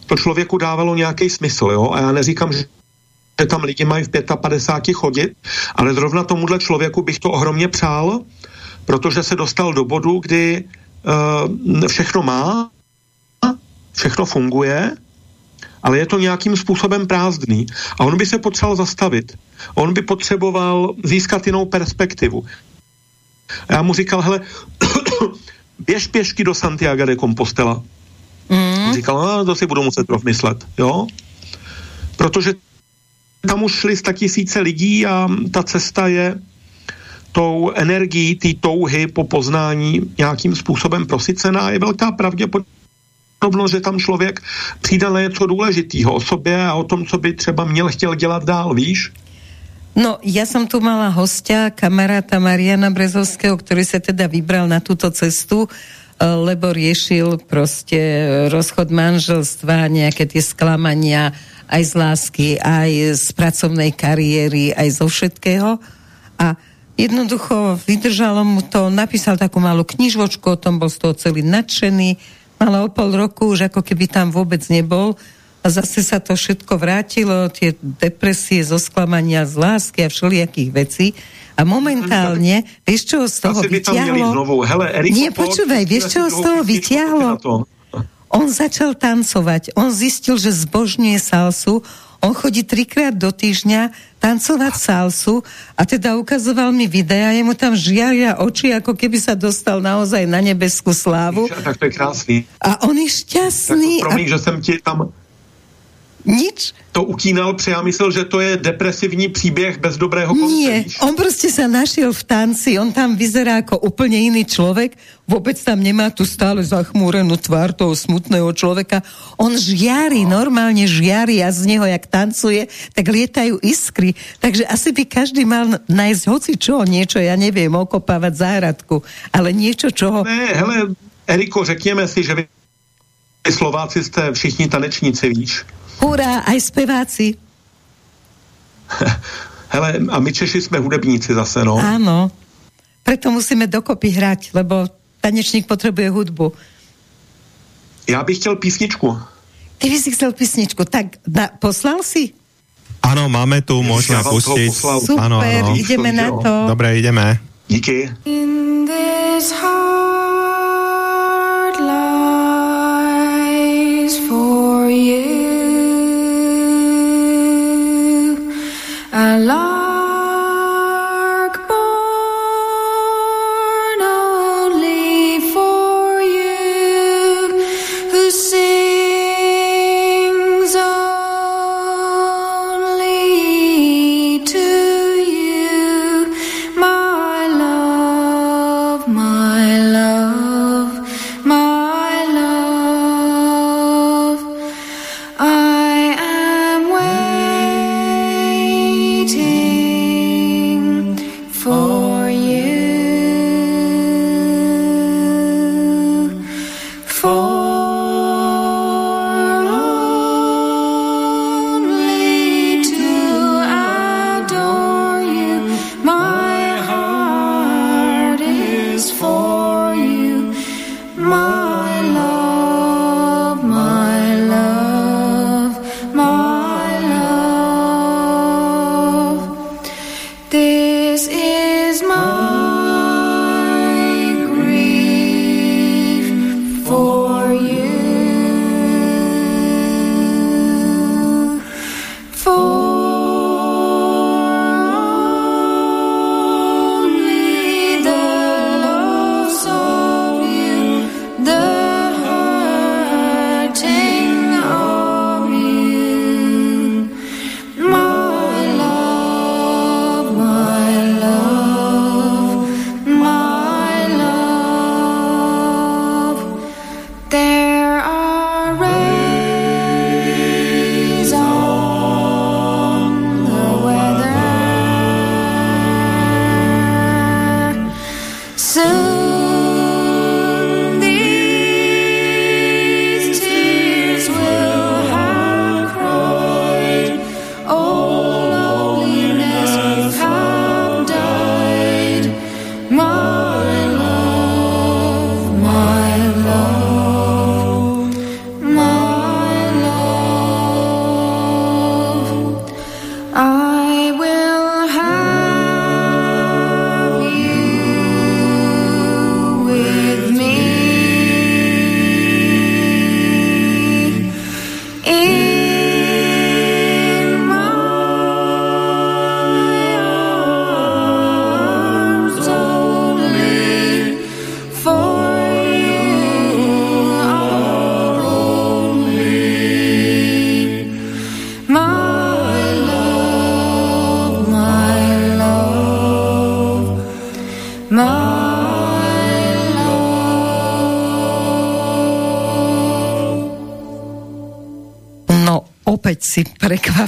to člověku dávalo nějaký smysl. Jo? A já neříkám, že že tam lidi mají v 55 chodit, ale zrovna tomuhle člověku bych to ohromně přál, protože se dostal do bodu, kdy uh, všechno má, všechno funguje, ale je to nějakým způsobem prázdný. A on by se potřeboval zastavit. On by potřeboval získat jinou perspektivu. A já mu říkal, hele, [COUGHS] běž pěšky do Santiago de Compostela. Mm. Říkal, no, to si budu muset myslet, jo? Protože tam už šli sta tisíce lidí a ta cesta je tou energií, té touhy po poznání nějakým způsobem prosycená. Je velká pravděpodobnost, že tam člověk přijde na něco důležitého o sobě a o tom, co by třeba měl chtěl dělat dál, víš? No, ja som tu mala hostia, kamaráta Mariana Brezovského, ktorý sa teda vybral na túto cestu, eh, lebo riešil prostě rozchod manželstva, nejaké tie sklamania aj z lásky, aj z pracovnej kariéry, aj zo všetkého. A jednoducho vydržalo mu to, napísal takú malú knižočku, o tom bol z toho celý nadšený, ale o pol roku už ako keby tam vôbec nebol, a zase sa to všetko vrátilo, tie depresie zo sklamania, z lásky a všelijakých vecí. A momentálne, vieš, čo z toho vyťahlo? Nie, počúvaj, vieš, čo z toho vyťahlo? On začal tancovať, on zistil, že zbožňuje salsu, On chodí trikrát do týždňa tancovať salsu a teda ukazoval mi videa, jemu tam žiaria oči, ako keby sa dostal naozaj na nebeskú slávu. Tak to je krásný. A on je šťastný. Tak promiň, a... že jsem ti tam Nič. To ukínal, protože já myslel, že to je depresivní příběh bez dobrého konce. Nie, on prostě sa našiel v tanci, on tam vyzerá jako úplně jiný člověk, vůbec tam nemá tu stále zachmúrenú tvár toho smutného člověka. On žiari, normálně žiari a z něho, jak tancuje, tak lietajú iskry. Takže asi by každý mal nájsť hoci čo, niečo, ja neviem, okopávať záhradku, ale niečo, čoho... Ne, hele, Eriko, řekněme si, že vy Slováci jste všichni tanečníci, víš? Hurá, aj speváci. [LAUGHS] Hele, a my Češi jsme hudebníci zase, no. Áno. Preto musíme dokopy hrať, lebo tanečník potřebuje hudbu. Já bych chtěl písničku. Ty bys si chcel písničku, tak na, poslal si? Ano, máme tu, můžeme pustit. Super, ano, ano. ideme na to. Dobré, ideme. Díky. In this heart lies for you for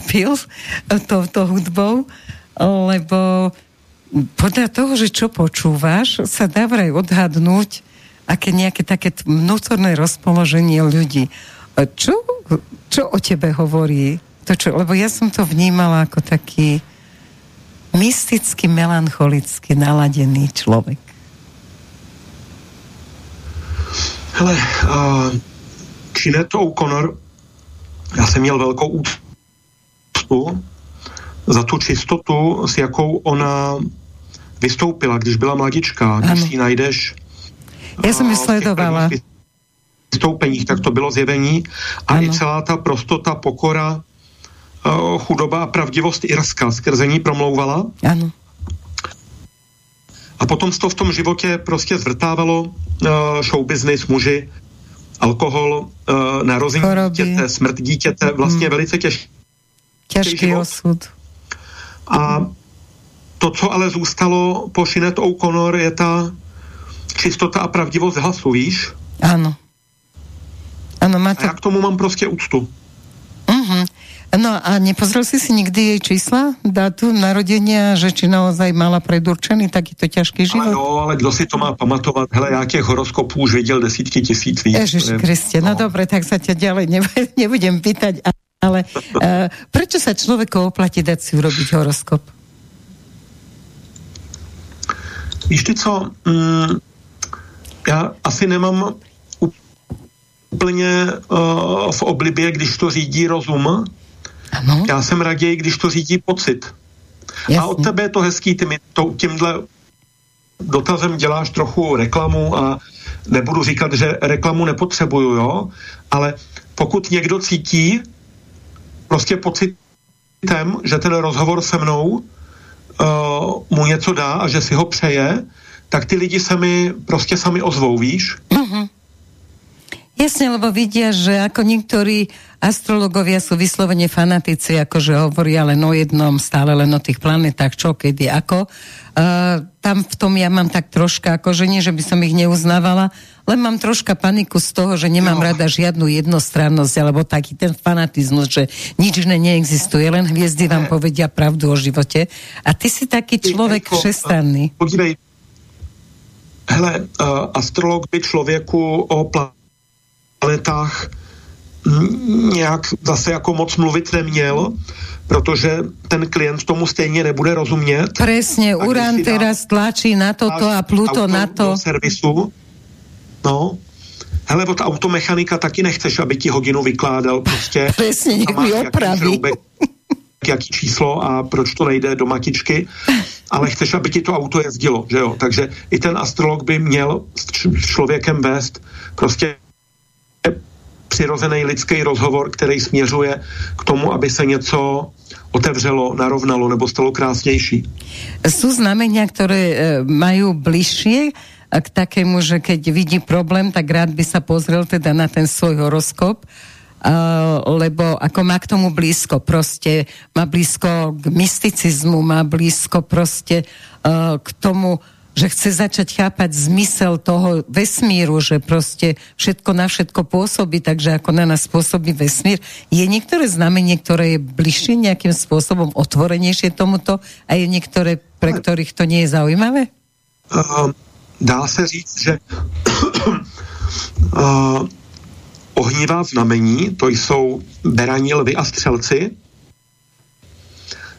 prekvapil touto hudbou, lebo podľa toho, že čo počúvaš, sa dá vraj odhadnúť, aké nejaké také vnútorné rozpoloženie ľudí. Čo, čo o tebe hovorí? To čo, lebo ja som to vnímala ako taký mysticky, melancholicky naladený človek. Hele, uh, Sinead O'Connor, já jsem měl velkou úctu za tu čistotu, s jakou ona vystoupila, když byla mladička. Když Ano. si ji najdeš ju a, v těch sledovala. vystoupeních, tak to bylo zjevení. A Ano. i celá ta prostota, pokora, uh, chudoba a pravdivost Irska skrze ní promlouvala. Áno. A potom se to v tom životě prostě zvrtávalo uh, show business, muži, alkohol, uh, narození dítěte, smrt dítěte, vlastně Hmm. velice těžké. Ťažký život. osud. A to, co ale zůstalo po Sinead O'Connor, je ta čistota a pravdivost hlasu, víš? Áno. Áno, má A to... já k tomu mám prostě úctu. Uh-huh. No a nepozrel si si nikdy jej čísla, dátum narodenia, že či naozaj mala predurčený takýto ťažký Ale život? jo, ale kdo si to má pamatovat? Hele, já těch horoskopů už viděl desítky tisíc víc. Ježiš Kriste, no dobre, tak sa ťa ďalej nebu- [LAUGHS] nebudem pýtať, a- ale uh, prečo sa človeku oplatí dať si urobiť horoskop? Víš ty co, mm, já asi nemám úplně uh, v oblibě, když to řídí rozum. Ano, Já jsem raději, když to řídí pocit. A od tebe je to hezký, ty mi to, tímhle dotazem děláš trochu reklamu a nebudu říkat, že reklamu nepotřebuju, jo, ale pokud někdo cítí prostě pocitem, že ten rozhovor se mnou uh, mu něco dá a že si ho přeje, tak ty lidi se mi prostě sami ozvou, víš? Jasne, lebo vidia, že ako niektorí astrologovia sú vyslovene fanatici, akože hovoria len o jednom, stále len o tých planetách, čo, kedy, ako. Uh, tam v tom ja mám tak troška, akože nie, že by som ich neuznávala, len mám troška paniku z toho, že nemám Jo. rada žiadnu jednostrannosť, alebo taký ten fanatizmus, že nič iné neexistuje, len hviezdy vám povedia pravdu o živote. A ty si taký Eriko, všestranný. Podívej, hele, uh, astrolog by člověku o planetách nějak zase jako moc mluvit neměl, protože ten klient tomu stejně nebude rozumět. Si dá- teraz tlačí na toto a Pluto na to. Servisu. No. Hele, od automechanika taky nechceš, aby ti hodinu vykládal prostě. [LAUGHS] Mi jaký opraví. šroubek, jaký číslo a proč to nejde do matičky, ale chceš, aby ti to auto jezdilo, že jo? Takže i ten astrolog by měl s člověkem vést prostě přirozený lidský rozhovor, který směřuje k tomu, aby se něco otevřelo, narovnalo nebo stalo krásnější. Sú znamenia, ktoré e, majú bližšie k takému, že keď vidí problém, tak rád by sa pozrel teda na ten svoj horoskop, Uh, lebo ako má k tomu blízko, proste má blízko k mysticizmu, má blízko proste uh, k tomu, že chce začať chápať zmysel toho vesmíru, že proste všetko na všetko pôsobí, takže ako na nás pôsobí vesmír. Je niektoré znamenie, ktoré je bližšie nejakým spôsobom otvorenejšie tomuto a je niektoré, pre ktorých to nie je zaujímavé? Dá se říct, že uh, [COUGHS] ohnivá znamení, to jsou beraní lvy a střelci,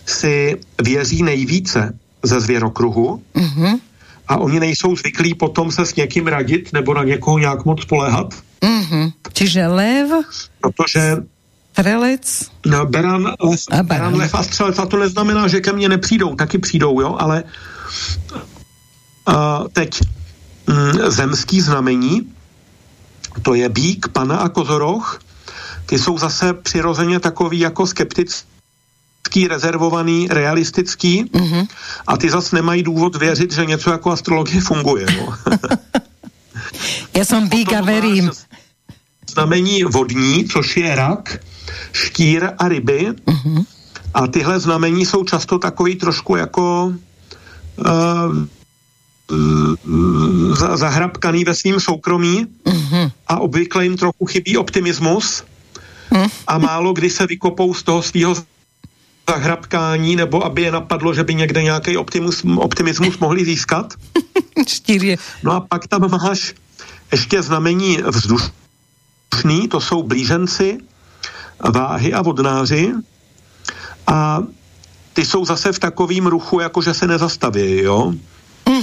si věří nejvíce ze zvěrokruhu Uh-huh. a oni nejsou zvyklí potom se s někým radit nebo na někoho nějak moc spoléhat, Uh-huh. Čiže lev, protože strelec, no, beran, lev, A beran. beran, lev a střelec, a to neznamená, že ke mně nepřijdou, taky přijdou, jo, ale teď mm, zemský znamení, to je bík, pana a kozoroch, ty jsou zase přirozeně takový jako skeptický, rezervovaný, realistický uh-huh. a ty zase nemají důvod věřit, že něco jako astrologie funguje. No. [LAUGHS] ja som bík a verím. Znamení vodní, což je rak, štír a ryby. Uh-huh. A tyhle znamení jsou často takový trošku jako uh, zahrabkaný ve svým soukromí Uh-huh. a obvykle jim trochu chybí optimismus Hm. a málo kdy se vykopou z toho svého zahrabkání, nebo aby je napadlo, že by někde nějaký optimismus, optimismus mohli získat. [LAUGHS] No a pak tam máš ještě znamení vzdušný, to jsou blíženci, váhy a vodnáři. A ty jsou zase v takovém ruchu, jako že se nezastaví, jo?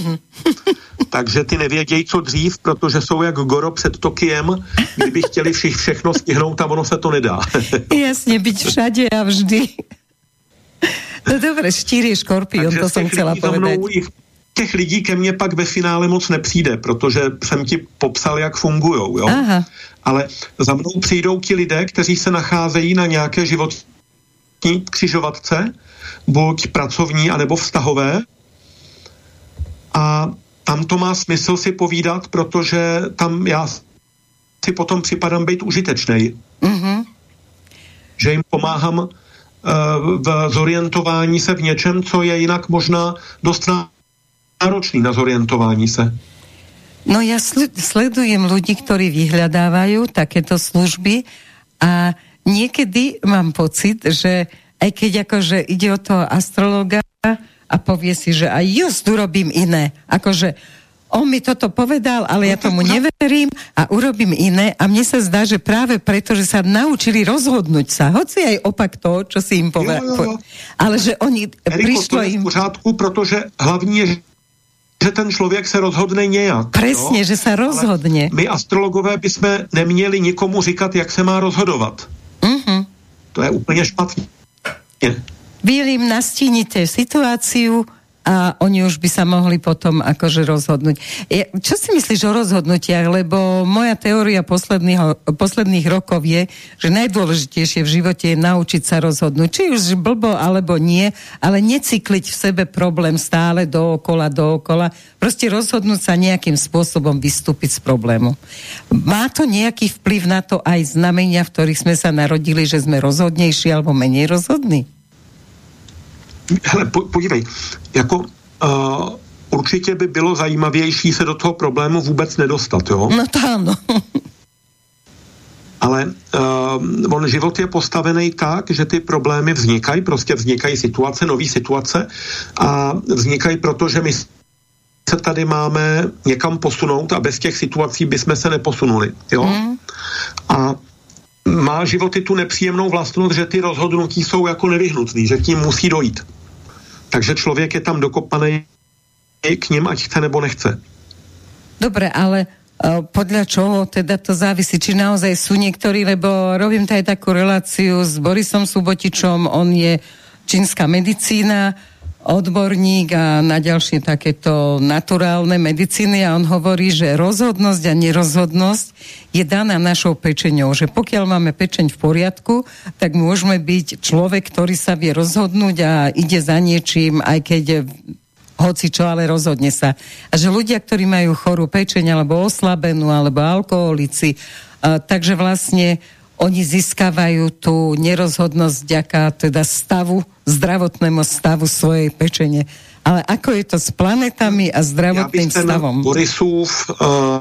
[LAUGHS] Takže ty nevědějí, co dřív, protože jsou jak Goro před Tokiem, kdyby chtěli vši, všechno stihnout a ono se to nedá. [LAUGHS] Jasne, byť všade a vždy. No dobre, štír je škorpión, to lidí za povedať. jich- těch lidí ke mně pak ve finále moc nepřijde, protože jsem ti popsal, jak fungujou, jo? Aha. Ale za mnou přijdou ti lidé, kteří se nacházejí na nějaké životní křižovatce, buď pracovní, anebo vztahové. A tam to má smysl si povídat, protože tam já si potom připadám být užitečný. Mm-hmm. Že jim pomáhám uh, v zorientování se v něčem, co je jinak možná dost náročný na zorientování se. No ja sl- sledujem ľudí, ktorí vyhľadávajú takéto služby a niekedy mám pocit, že aj keď akože ide o toho astrologa a povie si, že aj just urobím iné, akože on mi toto povedal, ale ja tomu neverím a urobím iné a mne sa zdá, že práve preto, že sa naučili rozhodnúť sa, hoci aj opak toho, čo si im povedal. Jo. Ale že oni Eriko, prišlo to je v im... pořádku, protože hlavní je, že ten člověk se rozhodne nějak. Presne, jo? že sa rozhodne. My astrologové bychom neměli nikomu říkat, jak se má rozhodovat. Mhm. To je úplně špatně. Vy im nastínite situáciu a oni už by sa mohli potom akože rozhodnúť. Čo si myslíš o rozhodnutiach? Lebo moja teória posledných, posledných rokov je, že najdôležitejšie v živote je naučiť sa rozhodnúť. Či už blbo alebo nie, ale necykliť v sebe problém stále dookola, dookola. Proste rozhodnúť sa nejakým spôsobom vystúpiť z problému. Má to nejaký vplyv na to aj znamenia, v ktorých sme sa narodili, že sme rozhodnejší alebo menej rozhodní? Hele, po, podívej, jako uh, určitě by bylo zajímavější se do toho problému vůbec nedostat, jo? No to áno. [LAUGHS] Ale uh, on život je postavený tak, že ty problémy vznikají, prostě vznikají situace, nové situace a vznikají proto, že my se tady máme někam posunout a bez těch situací bychom se neposunuli, jo? Mm. A má životy tu nepříjemnou vlastnost, že ty rozhodnutí jsou jako nevyhnutný, že k ním musí dojít. Takže člověk je tam dokopaný k ním, ať chce nebo nechce. Dobre, ale uh, podľa čoho teda to závisí? Či naozaj sú niektorí, lebo robím tady takú reláciu s Borisom Subotičom, on je čínska medicína, odborník a na ďalšie takéto naturálne medicíny a on hovorí, že rozhodnosť a nerozhodnosť je daná našou pečeňou, že pokiaľ máme pečeň v poriadku, tak môžeme byť človek, ktorý sa vie rozhodnúť a ide za niečím, aj keď hoci čo, ale rozhodne sa. A že ľudia, ktorí majú chorú pečeň alebo oslabenú, alebo alkoholici, takže vlastne oni získavajú tú nerozhodnosť vďaka teda stavu, zdravotnému stavu svojej pečene. Ale ako je to s planetami a Já zdravotným ten stavom? Borisův uh,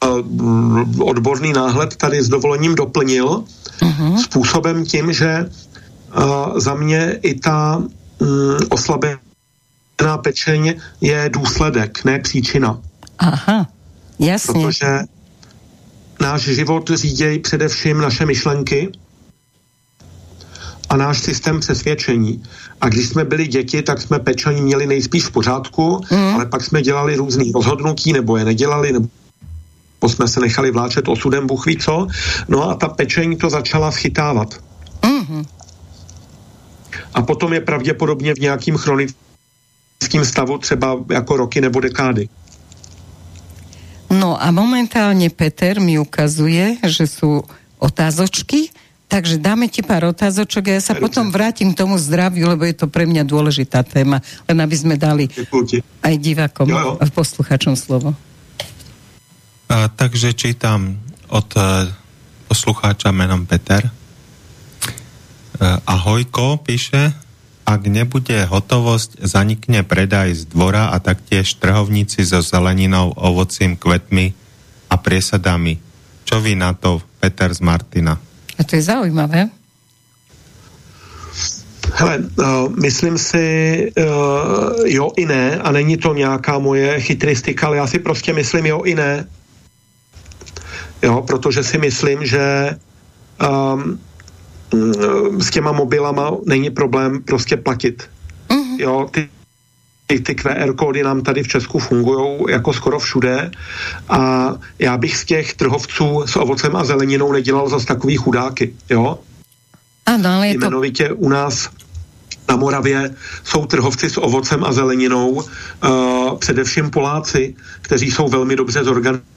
uh, odborný náhled tady s dovolením doplnil uh-huh. způsobem tím, že uh, za mě i ta um, oslabená pečeň je důsledek, ne příčina. Aha, jasne. Protože náš život řídějí především naše myšlenky a náš systém přesvědčení. A když jsme byli děti, tak jsme pečení měli nejspíš v pořádku, mm. ale pak jsme dělali různý rozhodnutí, nebo je nedělali, nebo jsme se nechali vláčet osudem, Bůh ví co. No a ta pečení to začala schytávat. Mm-hmm. A potom je pravděpodobně v nějakým chronickým stavu třeba jako roky nebo dekády. No a momentálne Peter mi ukazuje, že sú otázočky, takže dáme ti pár otázočok a ja sa Dobre. potom vrátim k tomu zdraviu, lebo je to pre mňa dôležitá téma, len aby sme dali aj divákom Jo, jo. a posluchačom slovo. A, takže čítam od e, poslucháča menom Peter. E, Ahojko, píše, ak nebude hotovosť, zanikne predaj z dvora a taktiež trhovníci so zeleninou, ovocím, kvetmi a priesadami. Čo vy na to, Peter z Martina? A to je zaujímavé. Hele, uh, myslím si, uh, jo i ne, a není to nějaká moje chytristika, ale já si prostě myslím jo i ne. Jo, protože si myslím, že um, s těma mobilama není problém prostě platit. Mhm. Jo, ty, ty, ty QR kódy nám tady v Česku fungují jako skoro všude a já bych z těch trhovců s ovocem a zeleninou nedělal zas takový chudáky, jo. Áno, ale je to... Jmenovitě u nás na Moravě jsou trhovci s ovocem a zeleninou, uh, především Poláci, kteří jsou velmi dobře zorganizovaní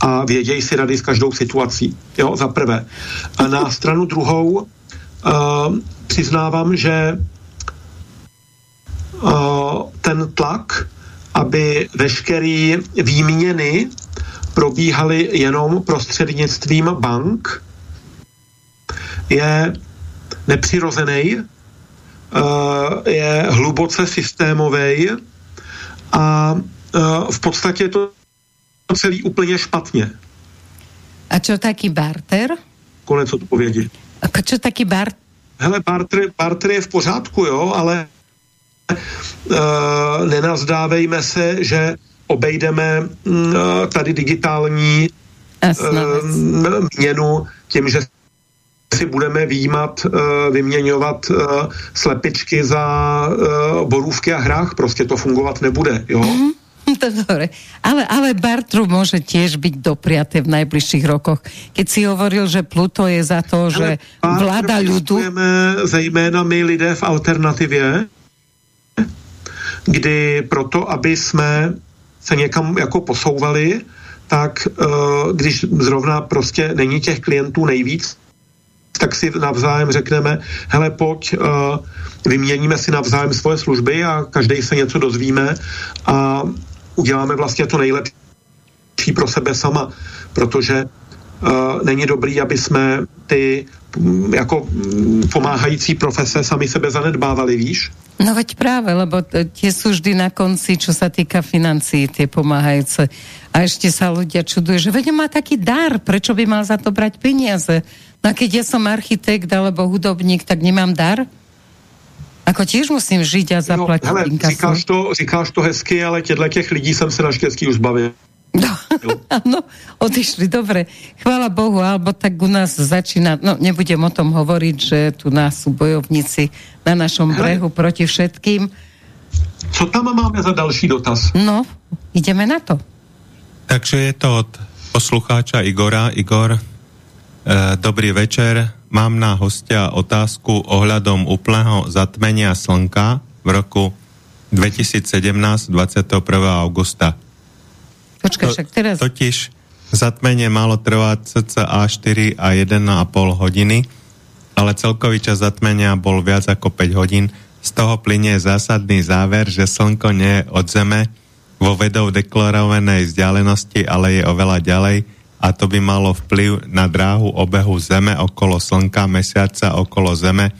a vědějí si rady s každou situací. Jo, za prvé. A na stranu druhou uh, přiznávám, že uh, ten tlak, aby veškeré výměny probíhaly jenom prostřednictvím bank, je nepřirozený, uh, je hluboce systémový a uh, v podstatě to celý úplně špatně. A čo taký barter? Konec odpovědi. A čo taký barter? Hele, barter, barter je v pořádku, jo, ale uh, nenazdávejme se, že obejdeme uh, tady digitální uh, měnu tím, že si budeme výjímat, vyměňovat slepičky za borůvky a hrách. Prostě to fungovat nebude, jo? Mm-hmm. [LAUGHS] Dobre, ale, ale Bartru môže tiež byť dopriaté v najbližších rokoch. Keď si hovoril, že Pluto je za to, že vláda ľudu... zejména my lidé v alternativě, kdy proto, aby jsme se někam jako posouvali, tak uh, když zrovna prostě není těch klientů nejvíc, tak si navzájem řekneme, hele, pojď, uh, vyměníme si navzájem svoje služby a každý se něco dozvíme a uděláme vlastně to nejlepší pro sebe sama, protože uh, není dobrý, aby jsme ty mm, jako mm, pomáhající profese sami sebe zanedbávali, víš? No veď práve, lebo tie sú vždy na konci, čo sa týka financií, tie pomáhajúce. A ešte sa ľudia čudujú, že veď má taký dar, prečo by mal za to brať peniaze? No a keď ja som architekt alebo hudobník, tak nemám dar? Ako tiež musím žiť a zaplatiť no, hele, říkáš to, říkáš to hezky, ale těchto těch lidí jsem se naštěstí už bavil. No, áno, [LAUGHS] odišli, dobre. Chvála Bohu, alebo tak u nás začína, no nebudem o tom hovoriť, že tu nás sú bojovníci na našom brehu proti všetkým. Co tam máme za další dotaz? No, ideme na to. Takže je to od poslucháča Igora. Igor, e, dobrý večer. Mám na hostia otázku ohľadom úplného zatmenia slnka v roku 2017 21. augusta. Počkaj, však teraz... Totiž zatmenie malo trvať cca 4 a 1,5 hodiny, ale celkový čas zatmenia bol viac ako 5 hodín. Z toho plinie zásadný záver, že Slnko nie je od Zeme vo vedou deklarovanej vzdialenosti, ale je oveľa ďalej a to by malo vplyv na dráhu obehu Zeme okolo Slnka, Mesiaca okolo Zeme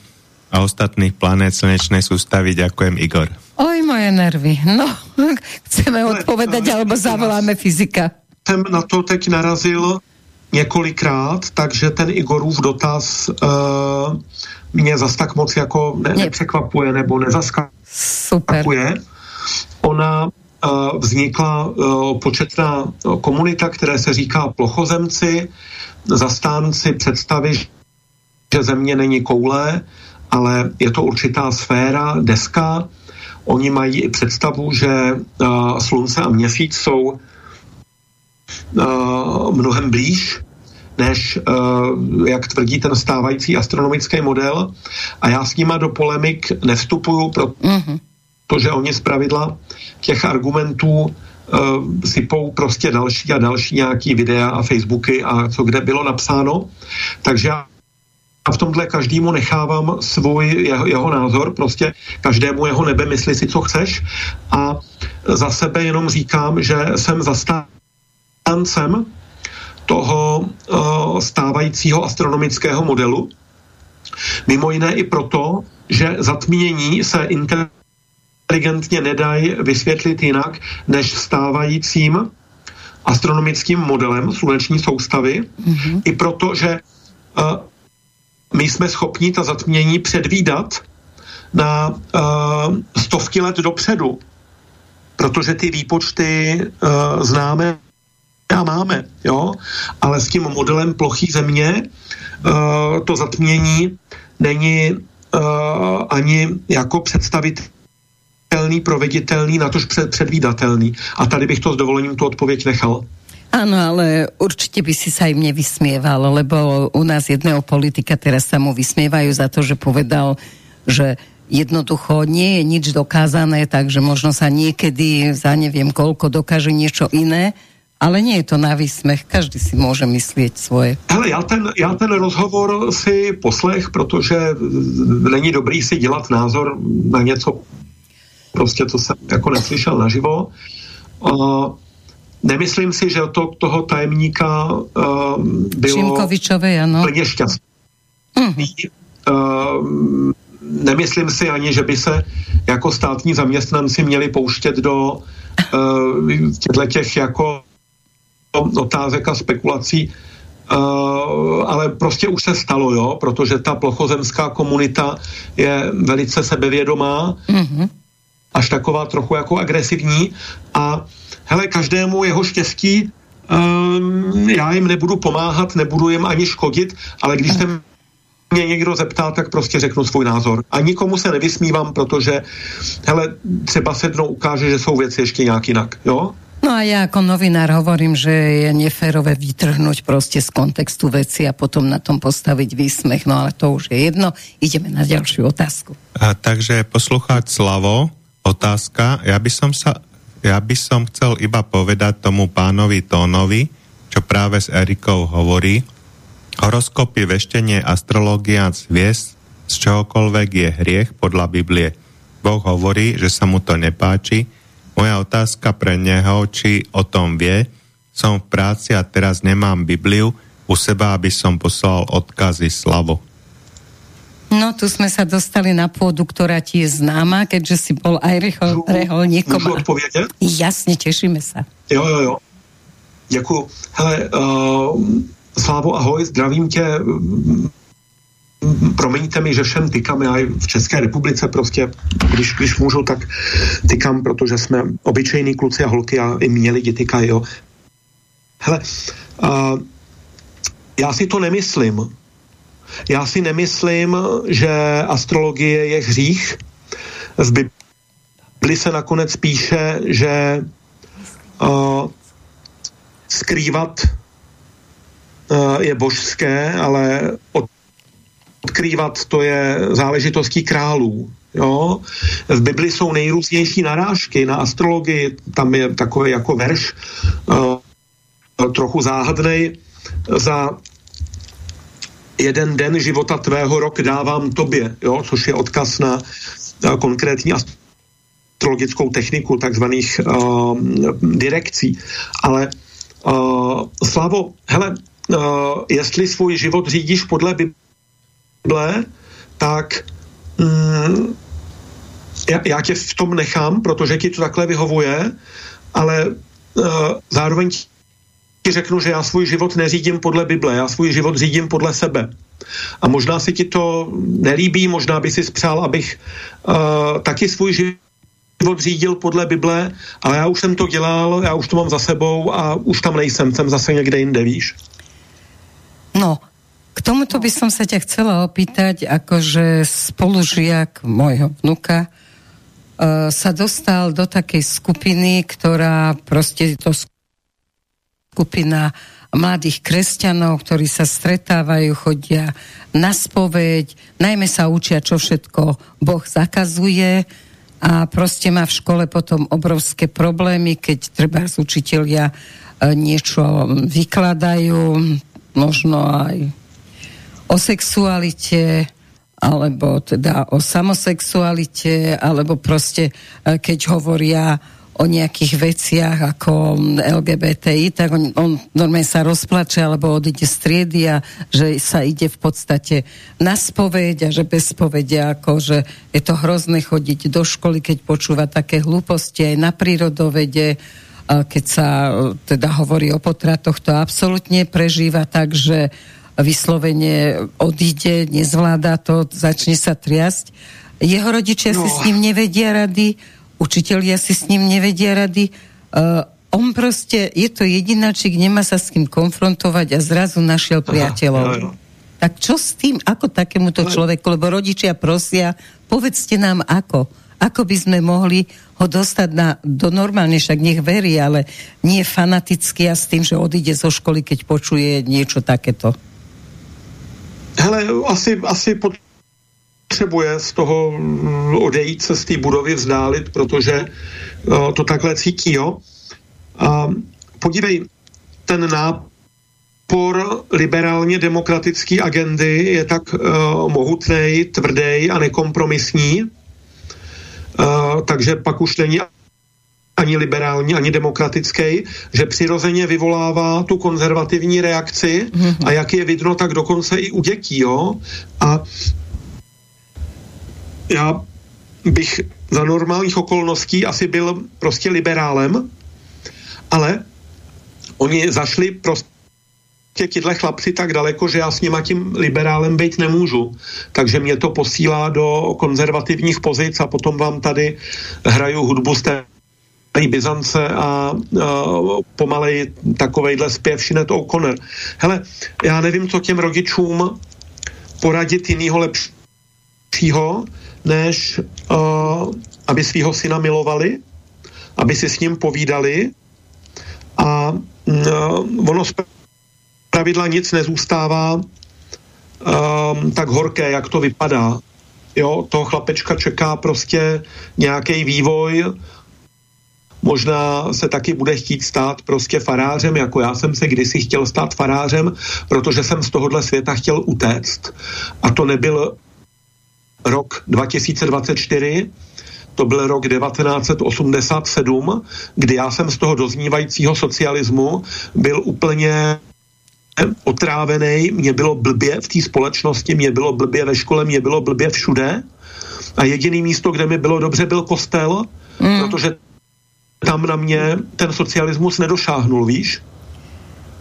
a ostatných planét slnečnej sústavy. Ďakujem, Igor. Oj, moje nervy. No, [LAUGHS] chceme odpovedať, alebo zavoláme fyzika. Jsem na to teď narazil několikrát, takže ten Igorův dotaz uh, mě zas tak moc jako ne, nepřekvapuje nebo nezaskakuje. Super. Ona vznikla uh, početná komunita, které se říká plochozemci, zastánci představy, že země není koule, ale je to určitá sféra, deska, Oni mají i představu, že uh, slunce a měsíc jsou uh, mnohem blíž, než jak tvrdí ten stávající astronomický model. A já s nima do polemik nevstupuju, protože mm-hmm. Oni z pravidla těch argumentů uh, sypou prostě další a další nějaký videa a Facebooky a co kde bylo napsáno. Takže já a v tomhle každému nechávám svůj jeho, jeho názor, prostě každému jeho nebe myslí si, co chceš a za sebe jenom říkám, že jsem zastáncem toho uh, stávajícího astronomického modelu. Mimo jiné i proto, že zatmínění se inteligentně nedají vysvětlit jinak než stávajícím astronomickým modelem sluneční soustavy. Mm-hmm. I proto, že uh, my jsme schopni ta zatmění předvídat na uh, stovky let dopředu, protože ty výpočty uh, známe a máme, jo, ale s tím modelem plochý země uh, to zatmění není uh, ani jako představitelný, proveditelný, natož před, předvídatelný. A tady bych to s dovolením tu odpověď nechal. Áno, ale určite by si sa im nevysmieval, lebo u nás jedného politika teraz sa mu vysmievajú za to, že povedal, že jednoducho nie je nič dokázané, takže možno sa niekedy za neviem koľko dokáže niečo iné, ale nie je to na výsmech, každý si může myslet svoje. Hele, já ten, já ten rozhovor si poslech, protože není dobrý si dělat názor na něco, prostě to jsem jako neslyšel naživo. Uh, nemyslím si, že to toho tajemníka uh, bylo ano. plně šťastný. Mm. Uh, nemyslím si ani, že by se jako státní zaměstnanci měli pouštět do uh, těchto těch jako otázek a spekulací, Uh, ale prostě už se stalo, jo, protože ta plochozemská komunita je velice sebevědomá, mm-hmm. Až taková trochu jako agresivní a hele, každému jeho štěstí um, já jim nebudu pomáhat, nebudu jim ani škodit, ale když se mě někdo zeptá, tak prostě řeknu svůj názor. A nikomu se nevysmívám, protože hele, třeba se dnou ukáže, že jsou věci ještě nějak jinak, jo? No a ja ako novinár hovorím, že je neférové vytrhnúť prostě z kontextu veci a potom na tom postaviť výsmech, no ale to už je jedno. Ideme na ďalšiu otázku. A, takže poslucháč Slavo, otázka. Ja by som sa ja by som chcel iba povedať tomu pánovi Tónovi, čo práve s Erikou hovorí. Horoskopy, veštenie, astrológia, zviest, z čohokoľvek je hriech podľa Biblie. Boh hovorí, že sa mu to nepáči, moja otázka pre neho, či o tom vie. Som v práci a teraz nemám Bibliu u seba, aby som poslal odkazy Slavo. No, tu jsme se dostali na pôdu, ktorá ti je známa, keďže si bol aj rehol, reholníkom. Můžu odpovědět? Jasně, těšíme se. Jo, jo, jo. Děkuji. Hele, uh, Slávo, ahoj, zdravím tě promiňte mi, že všem tykám, já v České republice prostě, když, když můžu, tak tykám, protože jsme obyčejní kluci a holky a i mě lidi tykají, jo. Hele, uh, já si to nemyslím. Já si nemyslím, že astrologie je hřích. V Bibli se nakonec píše, že uh, skrývat uh, je božské, ale od odkrývat, to je záležitostí králů. Jo? V Bibli jsou nejrůznější narážky na astrologii, tam je takový jako verš, uh, trochu záhadnej, za jeden den života tvého rok dávám tobě, jo? což je odkaz na uh, konkrétní astrologickou techniku takzvaných uh, direkcí. Ale uh, Slavo, hele, uh, jestli svůj život řídíš podle Bible, tak mm, já, já tě v tom nechám, protože ti to takhle vyhovuje, ale uh, zároveň ti řeknu, že já svůj život neřídím podle Bible, já svůj život řídím podle sebe. A možná si ti to nelíbí, možná by si spřál, abych uh, taky svůj život řídil podle Bible, ale já už jsem to dělal, já už to mám za sebou a už tam nejsem, jsem zase někde jinde, víš? No, k tomuto by som sa ťa chcela opýtať, akože spolužiak môjho vnuka uh, sa dostal do takej skupiny, ktorá prostě to skupina mladých kresťanov, ktorí sa stretávajú, chodia na spoveď, najmä sa učia, čo všetko Boh zakazuje. A prostě má v škole potom obrovské problémy, keď treba z učitelia uh, niečo vykladajú, možno aj o sexualite, alebo teda o samosexualite, alebo prostě, keď hovoria o nejakých veciach ako LGBTI, tak on, on normálne sa rozplače alebo odíde z triedy a že sa ide v podstate na spoveď a že bez spovede ako, že je to hrozné chodiť do školy, keď počúva také hlúposti aj na prírodovede, keď sa teda hovorí o potratoch, to absolútne prežíva tak, že vyslovene odíde, nezvládá to, začne sa triasť. Jeho rodičia no. si s ním nevedia rady, učitelia si s ním nevedia rady. Uh, on prostě, je to jedináčik, nemá sa s kým konfrontovať a zrazu našiel priateľov. Aha, jo, jo. Tak čo s tým, ako takémuto človeku, lebo rodičia prosia, povedzte nám ako, ako by sme mohli ho dostať na, do normálne, však nech verí, ale nie fanaticky a s tým, že odíde zo školy, keď počuje niečo takéto. Hele, asi, asi potřebuje z toho mm, odejít se z té budovy vzdálit, protože uh, to takhle cítí, jo. A podívej, ten nápor liberálně demokratické agendy je tak uh, mohutný, tvrdý a nekompromisní, uh, takže pak už není ani liberální, ani demokratický, že přirozeně vyvolává tu konzervativní reakci mm-hmm. a jak je vidno, tak dokonce i u dětí, jo. A já bych za normálních okolností asi byl prostě liberálem, ale oni zašli prostě tyhle chlapci tak daleko, že já s nima tím liberálem být nemůžu. Takže mě to posílá do konzervativních pozic a potom vám tady hraju hudbu z té Byzance a, a pomalej takovejhle zpěv Shinet O'Connor. Hele, já nevím, co těm rodičům poradit jinýho lepšího, než uh, aby svého syna milovali, aby si s ním povídali a uh, ono z pravidla nic nezůstává um, tak horké, jak to vypadá. Jo, toho chlapečka čeká prostě nějaký vývoj, možná se taky bude chtít stát prostě farářem, jako já jsem se kdysi chtěl stát farářem, protože jsem z tohohle světa chtěl utéct. A to nebyl rok 2024, to byl rok 1987, kdy já jsem z toho doznívajícího socialismu byl úplně otrávený, mě bylo blbě v té společnosti, mě bylo blbě ve škole, mě bylo blbě všude a jediný místo, kde mi bylo dobře, byl kostel, mm. protože tam na mě ten socialismus nedošáhnul, víš?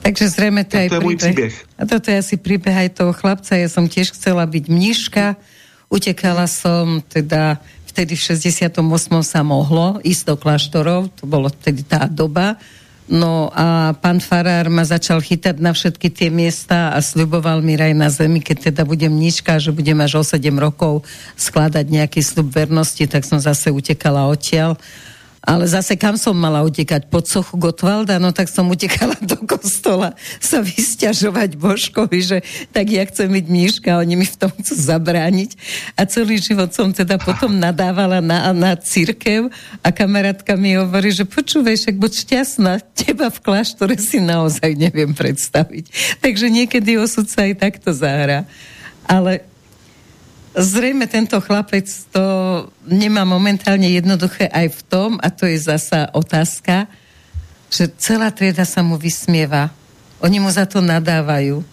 Takže zřejmě to, je, to je môj príbeh. A toto je asi príbeh aj toho chlapca. Ja som tiež chcela byť mniška. Utekala som teda vtedy v 68. sa mohlo ísť do kláštorov. To bolo vtedy tá doba. No a pán Farár ma začal chytať na všetky tie miesta a sľuboval mi raj na zemi, keď teda budem nička, že budem až o 7 rokov skladať nejaký sľub vernosti, tak som zase utekala odtiaľ ale zase kam som mala utekať? Pod sochu Gotwalda? No tak som utekala do kostola sa vysťažovať Božkovi, že tak ja chcem byť mníška, oni mi v tom chcú zabrániť. A celý život som teda potom nadávala na, na církev a kamarátka mi hovorí, že počúvaj, však buď šťastná, teba v kláštore si naozaj neviem predstaviť. Takže niekedy osud sa aj takto zahrá. Ale Zrejme tento chlapec to nemá momentálne jednoduché aj v tom, a to je zasa otázka, že celá trieda sa mu vysmieva. Oni mu za to nadávajú.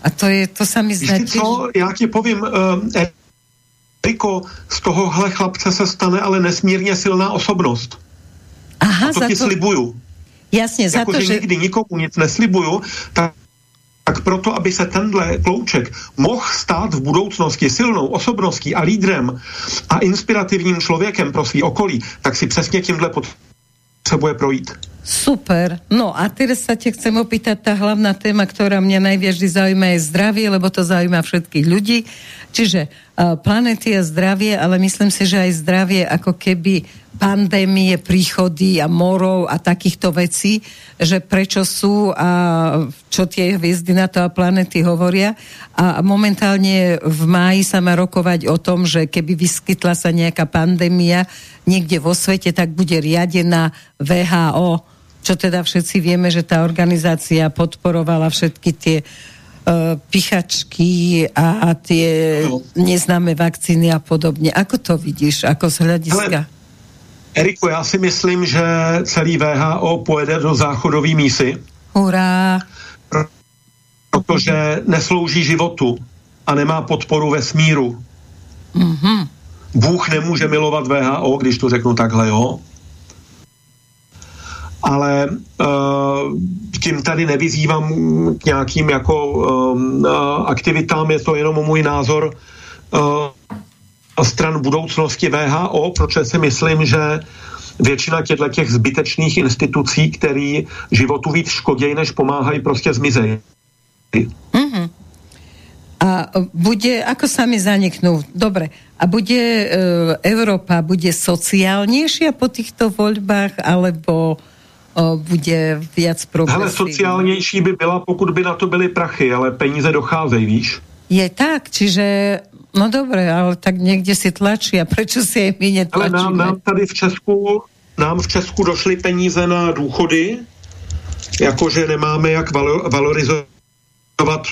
A to, je, to sa mi zdá... co, já ti povím, uh, Eriko, z tohohle chlapce se stane ale nesmírně silná osobnost. Aha, a to ti to... slibuju. Jasně, za jako, to, že... nikdy nikomu nic neslibuju, tak tak proto, aby se tenhle klouček mohl stát v budoucnosti silnou osobností a lídrem a inspirativním člověkem pro svý okolí, tak si přesně tímhle potřebuje projít. Super. No a teraz sa te chcem opýtať, tá hlavná téma, ktorá mňa najviac vždy zaujíma je zdravie, lebo to zaujíma všetkých ľudí. Čiže uh, planety a zdravie, ale myslím si, že aj zdravie ako keby pandémie, príchody a morov a takýchto vecí, že prečo sú a čo tie hviezdy na to a planety hovoria. A momentálne v máji sa má rokovať o tom, že keby vyskytla sa nejaká pandémia niekde vo svete, tak bude riadená VHO, čo teda všetci vieme, že tá organizácia podporovala všetky tie uh, pichačky a, a tie neznáme vakcíny a podobne. Ako to vidíš, ako z hľadiska... Ale Eriku, já si myslím, že celý VHO pojede do záchodové mísy. Hurá. Protože neslouží životu a nemá podporu ve smíru. Mm-hmm. Bůh nemůže milovat VHO, když to řeknu takhle, jo. Ale uh, tím tady nevyzývám k nějakým jako um, uh, aktivitám, je to jenom můj názor. Uh, stran budoucnosti VHO, protože si myslím, že většina těchto těch zbytečných institucí, které životu víc škodějí, než pomáhají, prostě zmizejí. Mm-hmm. A bude, ako sami zaniknú, dobre, a bude e, Európa, bude sociálnejšia po týchto voľbách, alebo o, bude viac progresívna? Ale sociálnější by byla, pokud by na to byly prachy, ale peníze docházejí, víš? Je tak, čiže No dobré, ale tak někde si tlačí a proč si je my netlačíme? Ale nám, nám tady v Česku, nám v Česku došly peníze na důchody, jakože nemáme jak valo, valorizovat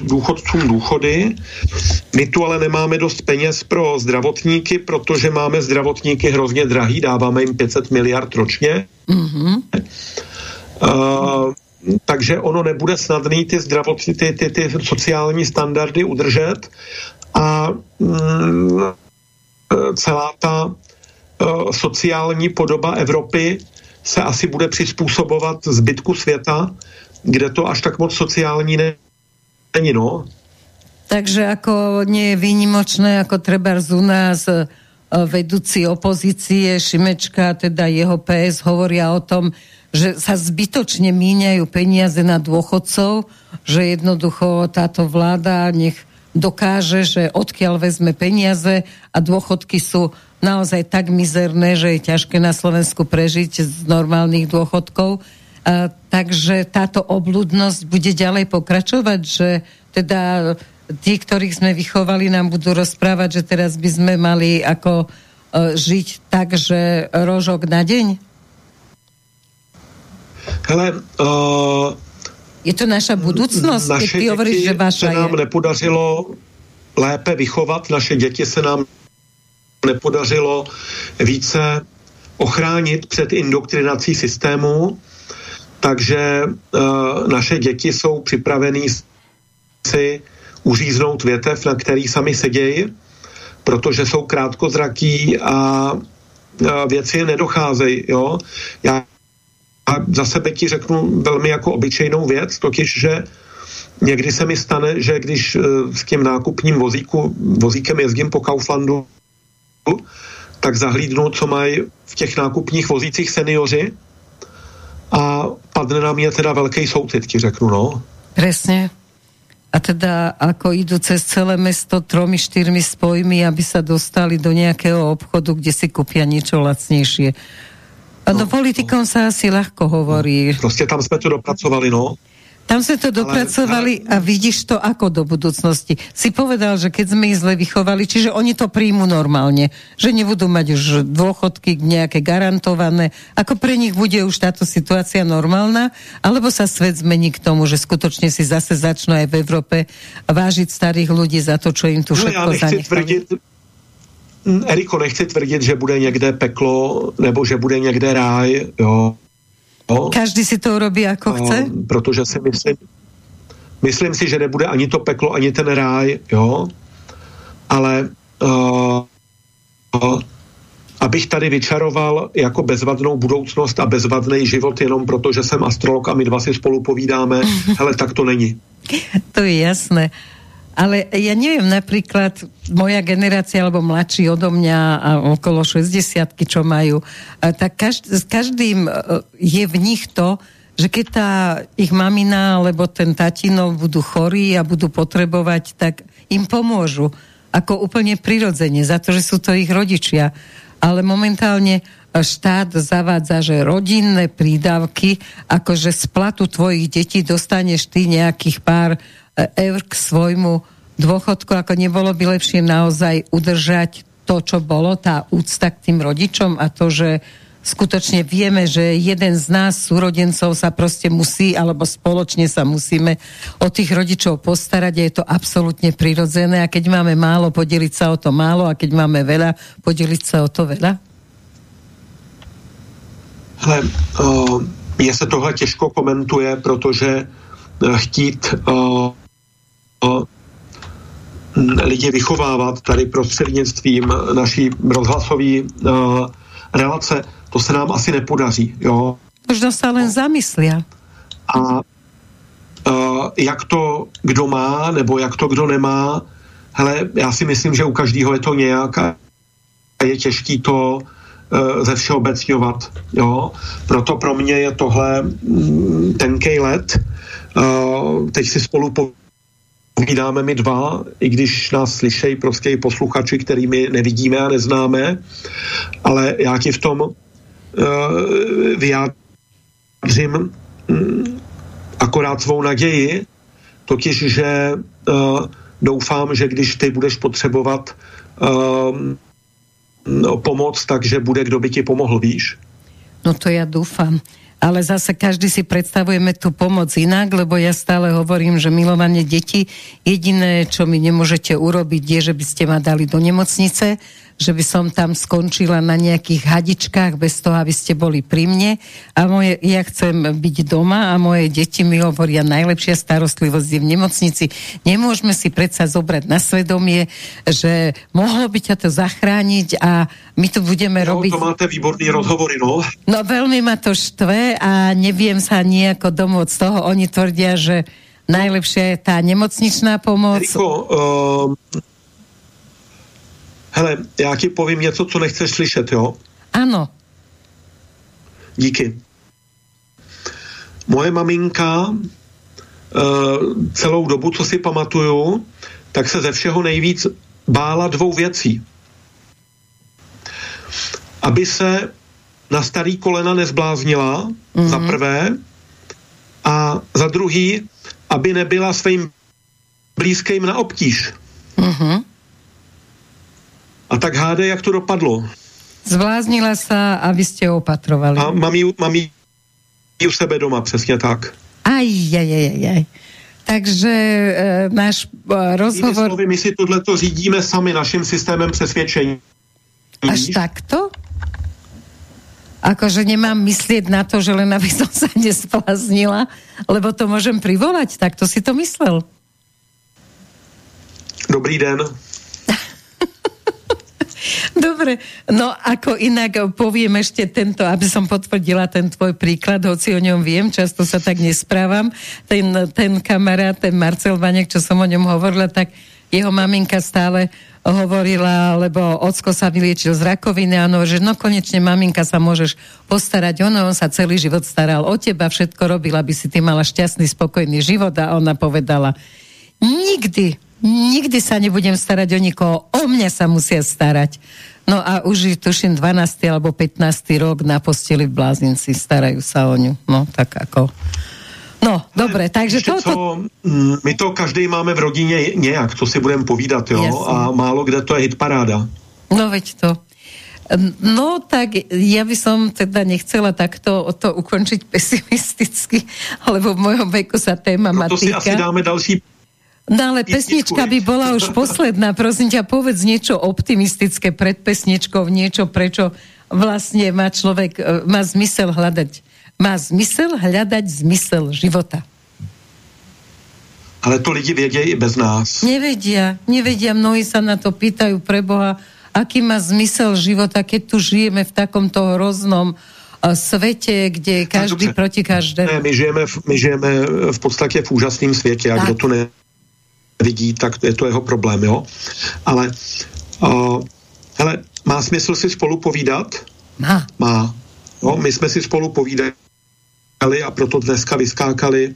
důchodcům důchody. My tu ale nemáme dost peněz pro zdravotníky, protože máme zdravotníky hrozně drahý, dáváme jim 500 miliard ročně. Mm-hmm. Uh, takže ono nebude snadný ty zdravotní, ty, ty, ty sociální standardy udržet a mm, celá ta uh, sociální podoba Evropy se asi bude přizpůsobovat zbytku světa, kde to až tak moc sociální ne, není, no. Takže ako nie je výnimočné, ako treba z u nás e, vedúci opozície Šimečka, teda jeho PS, hovoria o tom, že sa zbytočne míňajú peniaze na dôchodcov, že jednoducho táto vláda nech dokáže, že odkiaľ vezme peniaze a dôchodky sú naozaj tak mizerné, že je ťažké na Slovensku prežiť z normálnych dôchodkov. A, takže táto obludnosť bude ďalej pokračovať, že teda tí, ktorých sme vychovali, nám budú rozprávať, že teraz by sme mali ako uh, žiť tak, že rožok na deň? Hele, uh, je to naša budoucnost, naše ty hovoríš, že vaša se nám je. nepodařilo lépe vychovat, naše děti se nám nepodařilo více ochránit před indoktrinací systému, takže uh, naše děti jsou připravený si uříznout větev, na který sami sedějí, protože jsou krátkozraký a, a věci nedocházejí. Jo? Já a za sebe ti řeknu velmi jako obyčejnou věc, totiž, že někdy se mi stane, že když uh, s tím nákupním vozíku, vozíkem jezdím po Kauflandu, tak zahlídnu, co mají v těch nákupních vozících seniori a padne na mě teda velký soucit, ti řeknu, no. Presne. A teda ako idú cez celé mesto tromi, štyrmi spojmi, aby sa dostali do nejakého obchodu, kde si kúpia niečo lacnejšie. A no, politikom no. sa asi ľahko hovorí. Prostě tam jsme to dopracovali, no. Tam sme to dopracovali a vidíš to ako do budúcnosti. Si povedal, že keď sme ich zle vychovali, čiže oni to príjmu normálne, že nebudú mať už dôchodky nejaké garantované, ako pre nich bude už táto situácia normálna, alebo sa svet zmení k tomu, že skutočne si zase začnú aj v Európe vážiť starých ľudí za to, čo im tu No, všetko já nechci zanechali. tvrdit, Eriko, nechci tvrdit, že bude někde peklo, nebo že bude někde ráj, jo. jo? Každý si to urobí ako chce? A, protože si myslím, myslím si, že nebude ani to peklo, ani ten ráj, jo. Ale uh, uh, abych tady vyčaroval jako bezvadnou budoucnost a bezvadný život jenom proto, že jsem astrolog a my dva si spolu povídáme, [LAUGHS] hele, tak to není. To je jasné. Ale ja neviem, napríklad moja generácia alebo mladší odo mňa a okolo 60 čo majú, tak každ- s každým e, je v nich to, že keď tá ich mamina alebo ten tatino budú chorí a budú potrebovať, tak im pomôžu. Ako úplne prirodzene, za to, že sú to ich rodičia. Ale momentálne štát zavádza, že rodinné prídavky, akože z platu tvojich detí dostaneš ty nejakých pár e, eur k svojmu dôchodku, ako nebolo by lepšie naozaj udržať to, čo bolo, tá úcta k tým rodičom a to, že skutočne vieme, že jeden z nás, súrodencov, sa proste musí, alebo spoločne sa musíme o tých rodičov postarať a je to absolútne prirodzené a keď máme málo, podeliť sa o to málo a keď máme veľa, podeliť sa o to veľa? Hele, uh, mně se tohle těžko komentuje, protože uh, chtít uh, lidi vychovávat tady prostřednictvím naší rozhlasové uh, relace, to se nám asi nepodaří, jo. Možno sa len zamyslia. A uh, jak to kdo má, nebo jak to kdo nemá, hele, já si myslím, že u každého je to nějak a je těžký to uh, ze všeobecňovat, jo. Proto pro mě je tohle mm, tenkej let. Uh, teď si spolu povídáme my dva, i když nás slyšejí prostě i posluchači, který my nevidíme a neznáme, ale já ti v tom uh, vyjádřím mm, akorát svou naději, totiž, že uh, doufám, že když ty budeš potřebovat uh, no, pomoc, takže bude, kdo by ti pomohl, víš? No to ja dúfam. Ale zase každý si predstavujeme tú pomoc inak, lebo ja stále hovorím, že milovanie detí, jediné, čo mi nemôžete urobiť, je, že by ste ma dali do nemocnice, že by som tam skončila na nejakých hadičkách bez toho, aby ste boli pri mne. A moje, ja chcem byť doma a moje deti mi hovoria, najlepšia starostlivosť je v nemocnici. Nemôžeme si predsa zobrať na svedomie, že mohlo by ťa to zachrániť a my tu budeme no, robiť... to máte výborný rozhovory, no. No veľmi ma to štve a neviem sa nejako domôcť z toho. Oni tvrdia, že najlepšia je tá nemocničná pomoc. Eriko, uh, hele, já ti povím něco, co nechceš slyšet, jo? Ano. Díky. Moje maminka uh, celou dobu, co si pamatuju, tak se ze všeho nejvíc bála dvou věcí. Aby se na starý kolena nezbláznila, mm-hmm. za prvé, a za druhý, aby nebyla svým blízkým na obtíž. Mm-hmm. A tak hádej, jak to dopadlo. Zbláznila sa a vy ste opatrovali. A mám ji, mám ji u sebe doma, přesně tak. Aj, aj, aj, aj, aj. Takže e, náš e, rozhovor... Slovy, my si tohleto řídíme sami naším systémem přesvědčení. Až takto? Akože nemám myslieť na to, že len aby som sa [LAUGHS] nespláznila, lebo to môžem privolať, tak to si to myslel. Dobrý den. Dobre, no ako inak poviem ešte tento, aby som potvrdila ten tvoj príklad, hoci o ňom viem, často sa tak nesprávam. Ten, ten kamarát, ten Marcel Vanek, čo som o ňom hovorila, tak jeho maminka stále hovorila, lebo ocko sa vyliečil z rakoviny a ono, že no konečne maminka sa môžeš postarať, ono, on sa celý život staral o teba, všetko robil, aby si ty mala šťastný, spokojný život a ona povedala, nikdy nikdy sa nebudem starať o nikoho, o mňa sa musia starať. No a už tuším 12. alebo 15. rok na posteli v blázinci starajú sa o ňu. No tak ako... No, dobre, takže to... Co, mm, my to každý máme v rodině nějak, co si budeme povídat, jo? Jasne. A málo kde to je hit paráda. No veď to. No tak ja by som teda nechcela takto to ukončiť [LAUGHS] pesimisticky, lebo v mojom veku sa téma no, to si asi dáme další No ale pesnička by bola už [LAUGHS] posledná. Prosím ťa, povedz niečo optimistické pred pesničkou, niečo, prečo vlastne má človek, e, má zmysel hľadať. Má zmysel hľadať zmysel života. Ale to lidi vědějí i bez nás. Nevedia, nevedia, mnohí sa na to pýtajú pre Boha, aký má zmysel života, keď tu žijeme v takomto hroznom uh, svete, kde každý proti každému. Ne, my žijeme, v, my žijeme v podstatě v úžasném světě a kdo tu ne, vidí, tak je to jeho problém, jo. Ale, uh, hele, má smysl si spolu povídat? Má. Má. No, my jsme si spolu povídali a proto dneska vyskákali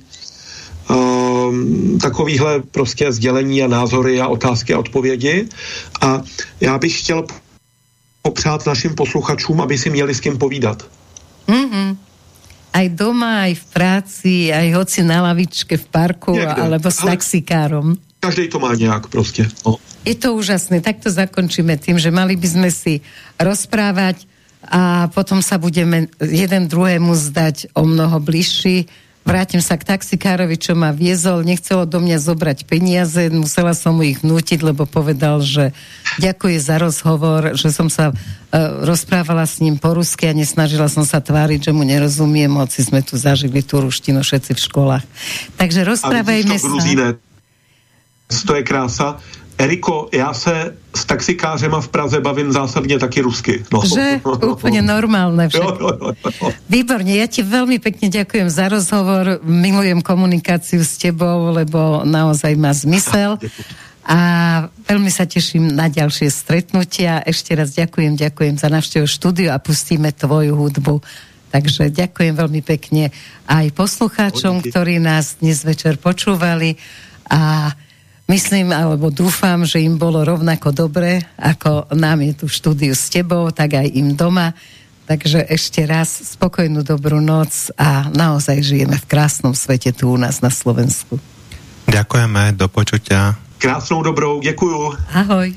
um, takovýhle prostě sdělení a názory a otázky a odpovědi. A já bych chtěl popřát našim posluchačům, aby si měli s kým povídat. Mm-hmm. Aj doma, aj v práci, aj hoci na lavičke v parku, Niekde. alebo s Ale... taxikárom. Každý to má nejak proste. No. Je to úžasné. Tak to zakončíme tým, že mali by sme si rozprávať a potom sa budeme jeden druhému zdať o mnoho bližší. Vrátim sa k taxikárovi, čo ma viezol. Nechcelo do mňa zobrať peniaze, musela som mu ich vnútiť, lebo povedal, že ďakuje za rozhovor, že som sa uh, rozprávala s ním po rusky a nesnažila som sa tváriť, že mu nerozumiem, hoci sme tu zažili tú ruštinu všetci v školách. Takže rozprávajme sa to je krása. Eriko, já se s taxikářema v Praze bavím zásadně taky rusky. No. Že? Úplně normálne Jo, jo, jo, jo. Výborne, ja ti veľmi pekne ďakujem za rozhovor, milujem komunikáciu s tebou, lebo naozaj má zmysel. A veľmi sa teším na ďalšie stretnutia. Ešte raz ďakujem, ďakujem za navštevu štúdiu a pustíme tvoju hudbu. Takže ďakujem veľmi pekne aj poslucháčom, ktorí nás dnes večer počúvali a myslím, alebo dúfam, že im bolo rovnako dobre, ako nám je tu štúdiu s tebou, tak aj im doma. Takže ešte raz spokojnú dobrú noc a naozaj žijeme v krásnom svete tu u nás na Slovensku. Ďakujeme, do počutia. Krásnou dobrou, děkuju. Ahoj.